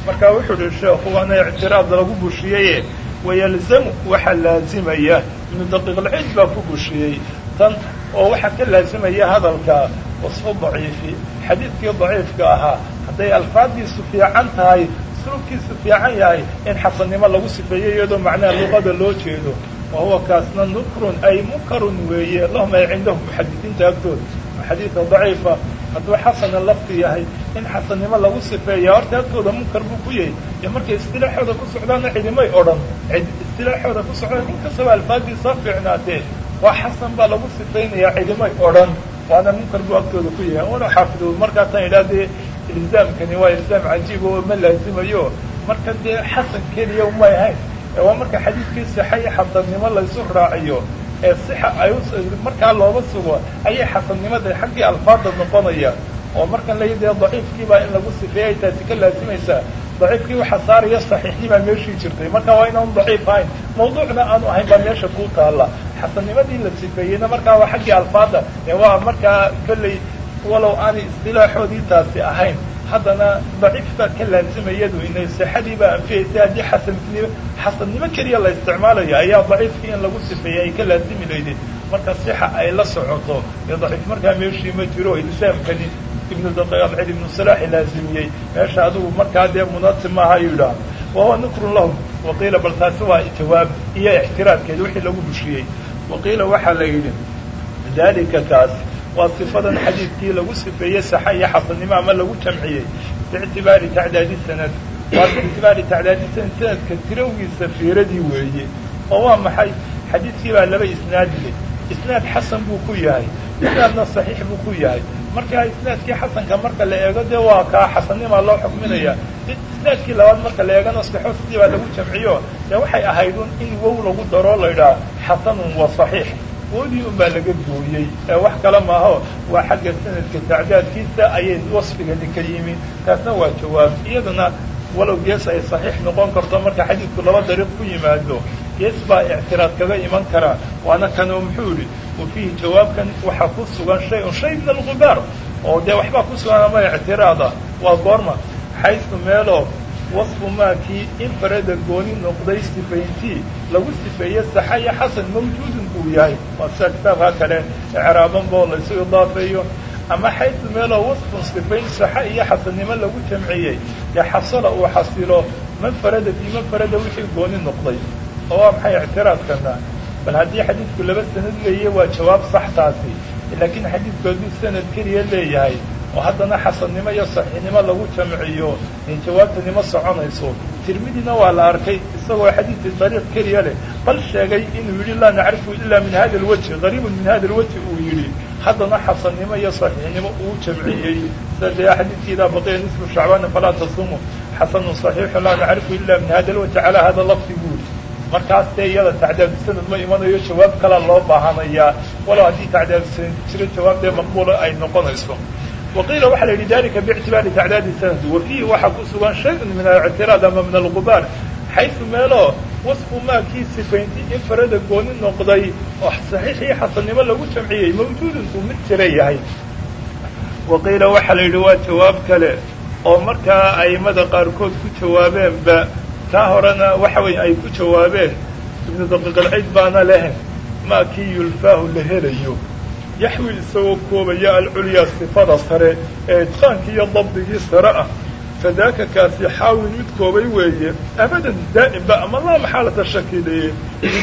marka wuxuu uhi sheekhu waana ictiraad lagu bushiyeye wayalzamu waxaa laazimaya. Ibnu daqiiqlciid baa ku bushiyey tan oo waxaa ka laazimaya hadalka wasfu daciifi xadiidkii daciifka ahaa hadday alfaadiisu fiican tahay sulubkiisu fiican yahay in xasannimo lagu sifeeyo iyadoo macnaha luqada loo jeedo. Wa huwa kaasna nukrun ay munkarun weeye lahum ay cindahum muxadisiinta agtooda xadiidka daciifa hadduu xasana lafti yahay in xasannimo lagu sifeeya horta agtooda munkar buu ku yahay iyo markay istilaaxooda ku socdaana cidimay odhan. Istilaaxooda ku socdaan inkastaba alfaadiisa fiicnaatee waa xasan baa lagu sifaynayaa cidimay odhan waana munkar buu agtooda ku yahay una xaafidu markaa tan idhahdee ilzaamkani waa ilzaam cajiib oo ma laazimayo marka dee xasan keliya umay ahayn waa marka xadiidkii sixa iyo xasannimo laysu raaciyo ee sixa ay markaa looga sugo ayay xasannimada xaggii alfaada noqonaya oo markan layidee daciifkiibaa in lagu sifeeyay taasi ka laazimaysaa daciifkii waxa saaraya saxiixii baa meeshii jirtay. Marka waa inaanu daciif ahayn. Mawduucna aanu ahayn baa meesha ku taalla. Xasannimadii la sifeeyeyna markaa waa xaggii alfaada ee waa markaa kolley walow aanay istilaaxoodii taasi ahayn. Haddana daciifka ka laazimayadu inay sixadii baa anfiyaysa haddii xasannimo xasannimo keliya la isticmaalayo ayaa daciifkii in lagu sifeeyey ay ka laazimi laydeen marka sixa ay la socoto ee daciif markaa meeshii ma jiro ilsaamkani ibnu daqiiqalcid ibnu salaaxi laazimiyey. Meesha adigu markaa dee munaasib maaha ayuu yidhaha wahuwa nukrun lahum. Waqiila bal taasi waa jawaab iyo ixtiraadkeed wixii lagu bushiyey waqiila waxaa la yidhi dalika kaas waa sifadan xadiidkii lagu sifeeyey saxa iyo xasannimo ama lagu jamciyey biictibaari tacdaadi sanad. Waa biictibaari tacdaadi sanad sanadka tirawgiisa fiiradii weeye. Oo waa maxay? Xadiidkii baa laba isnaad leh isnaad xasan buu ku yahay isnaadna saxiix buu ku yahay marka isnaadkii xasanka marka la eego dee waa kaa xasannima loo xukminaya. Isnaadkii labaad marka la eegana saxo sidii baa lagu jamciyo. Dee waxay ahaydun in wow lagu daro la idhaha xasanun wa saxiix. Woodii un baa laga gooyey ee wax kale maaho waa xagga sanadka tacdaadkiisa ayay wasfigani ka yimi taasna waa jawaab. Iyadana walow gees ay saxiix noqon karto marka xadiidku laba dariiq ku yimaado gees baa ictiraad kaga iman karaa waana kanoo muxuu idhi wa fiihi jawaabkan waxaa ku sugan shay un shay min algubaar oo dee waxbaa ku sugan ama ictiraada waa goorma. Xaysu meeloo wasfu maakii infarada gooni noqday sifayntii lagu sifeeye saxa iyo xasan mawjuudun uu yahay. Waa sida kitaabka kale icraabanbo laysu idaafeeyo ama xaysu meeloo wasfun sifayn saxa iyo xasannimo lagu jamciyey. Dee xasala uu xasilo manfarada fii manfarada wixii gooni noqday. Oo waa maxay ictiraadkana bal haddii xadiidku laba sanad leeyahy waa jawaab sax taasi laakiin xadiidku hadduu sanad keliya leeyahay oo haddana xasannimo iyo saxiixnimo lagu jamciyo in jawaabtanimo soconayso tirmidina waa la arkay isagoo xadiidkii dariiq keliya leh bal sheegay inuu yidhi laa nacrifu ila min hada alwajhi qariibun min hada alwajhi uu yidhi haddana xasannimo iyo saxiixnimo uu jamciyey sida dee xadiidkii idaa baqiya nisfu shacbaana falaa tasumu xasanun saxiixun laa nacrifu ila min hada alwajhi calaa hada lafdi buu yidhi markaas dee iyada tacdaadu sanad ma imanayo jawaab kalaa loo baahanayaa. Walow haddii tacdaadu sanad jawaab dee maqbuula ay noqonayso. Waqiila waxaa la yidhi dalika biictibaari tacdaadi sanad. Wa fiihi waxaa ku sugan shayun min alictiraad ama min algubaar xaysu meeloo wasfu maakii sifaynti in farada gooni noqday oo saxiix iyo xasannimo lagu jamciyey mawjuudun uu mid jira yahay. Waqiila waxaa la yidhi waa jawaab kale oo markaa a'immada qaarkood ku jawaabeenba taa horena waxa weeye ay ku jawaabeen ibnu daqiiqalciid baana leh maa kii yulfaahu la helayo? Yaxwi isagoo koobaya alculyaa sifada sare ee idqaankii iyo dabdigii sare ah. Fadaaka kaasi xaawin mid koobay weeye abadan daa'imba ama laa maxaalata shakileye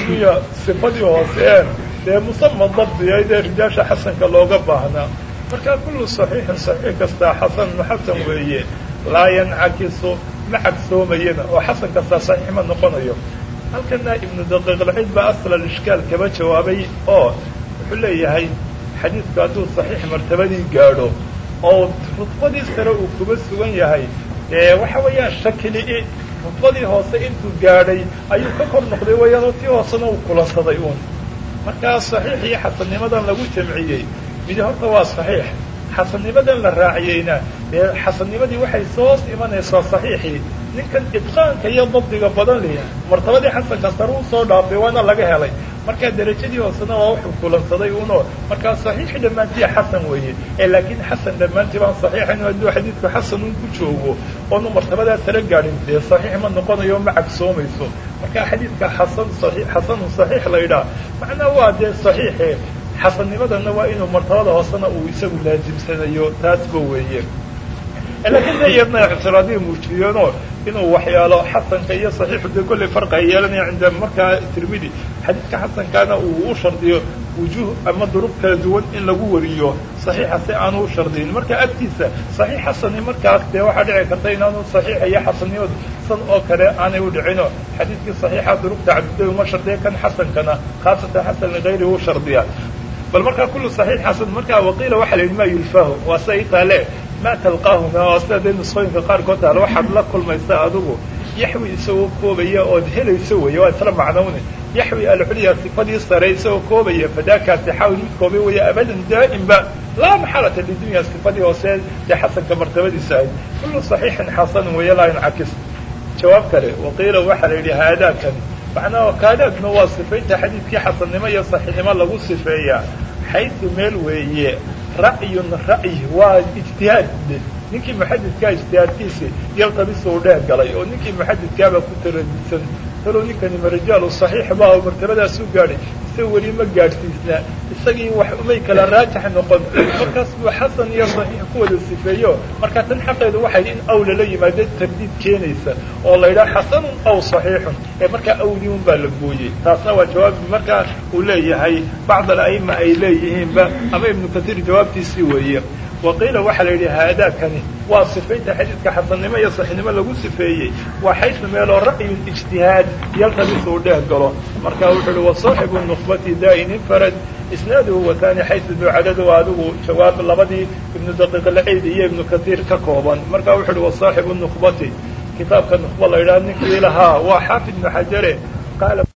dunya sifadii hoose ee dee musama dabdiya dee rijaasha xasanka looga baahnaa marka kullu saxiixin saxiix kastaa xasanun xasan weeye laa yancakisu ma cagsoomayana oo xasan kastaa saxiix ma noqonayo. Halkana ibnu daqiiqilciid baa asla ishkaal kaba jawaabay oo wuxuu leeyahay xadiidku hadduu saxiix martabadii gaadho oo rudbadii sare uu kuba sugan yahay dee waxa weeyaan shakili rudbadii hoose intuu gaadhay ayuu ka kor noqday weeyaan oo tii hoosena uu kulansaday uun. Markaa saxiix iyo xasannimadan lagu jamciyey midi horta waa saxiix xasannimadan la raaciyeyna. Dee xasannimadii waxay soo imanaysaa saxiixii. Ninkan idqaanka iyo dabdiga badan leh martabadii xasanka sare u soo dhaafay waana laga helay. Markaa derajadii hoosena waa wuxuu kulansaday uno markaa saxiixi dhammaantii xasan weeye. Ee laakiin xasan dhammaantii baan saxiixayn hadduu xadiidku xasan un ku joogo oonu martabadaa sare gaadhin dee saxiix ma noqonayo ma cagsoomayso markaa xadiidka xasan xasanun saxiix la yidhaha. Macnaa waa dee saxiixe xasannimadana waa inuu martabada hoosena uu isagu laasimsanayo taasba weeye. Laakiin de iyadna ictiraadiya muujiyeenoo inuu waxyaalo xasanka iyo saxiixu dee ay yeelanaya cinda markaa tirmidi xadiidka xasankaana uu u shardiyo wujuuh ama duruq kala duwan in lagu wariyo saxiixa si aanu u shardiyin marka agtiisa saxiix xasani markaas dee waxaa dhici karta inaanu saxiixa iyo xasanimadu san oo kale aanay u dhicino. Xadiidkii saxiixa duruqta cabdiday uma shardiya kan xasankana khaasatan xasan ligayri u shardiya bal markaa kullu saxiix xasan markaa waqiila waxa la yidhi ma yulfahu waa sia i taale ma talqaahuna oo sida dee nusqooyinka qaarkood taale waxaad la kulmaysa adigu yaxwi isagoo koobaya ood helayso weeye waa isla macnowne yaxwi alculya sifadii sare isagoo koobaya fadaakaasi xaawil mid koobay weeye abadan daa'imba laa maxalata lidunya sifadii hoose dee xasanka martabadiisa ahayd kullu saxiixin xasanun weeye laa yancakis jawaab kale waqiila waxaa la yidhi haadaakan macnaha kaadaadna waa sifaynta xadiidkii xasannimo iyo saxiixnimo lagu sifeeyaa xaysu meel weeye ra'yun ra'yi waa ijtihaad. Ninkii muxadidkaa ijtihaadkiisi yaltabis uu dheer galay oo ninkii muxadidkaabaa ku taradidsan talow ninkani marajaalu saxiix ba oo martabadaas u gaadhay. Isaga weli ma gaadhsiisna isagii wax umay kala raajax noqon. Markaas buu xasan iyo saxiix ku wada sifeeyo. Marka tan xaqeedu waxay in aw lala yimaado tardiid keenaysa oo la yidhaha xasanun aw saxiixun. Ee markaa awli un baa la gooyey. Taasna waa jawaab markaa uu leeyahay bacd ala'ima ay leeyihiinba. Ama ibnu kasiir jawaabtiisii weeye waqiila waxaa la yidhi haadaakani waa sifaynta xadiidka xasannimo iyo saxiixnimo lagu sifeeyey. Waa xaysu meeloo ra'yun ijtihaad yaltabis uu dheeh galo. Marka wuxuu uhi wasaaxibu nukhbati daa'in infarad isnaaduhu watani xaysu ducadadu adigu jawaab labadii ibnu daqiiqilciid iyo ibnu kasiir ka kooban. Marka wuxuu uhi wasaaxibu nukhbati. Kitaabka nukhba la yidhaha ninkii lahaa waa xaafid ibnu xajare qaala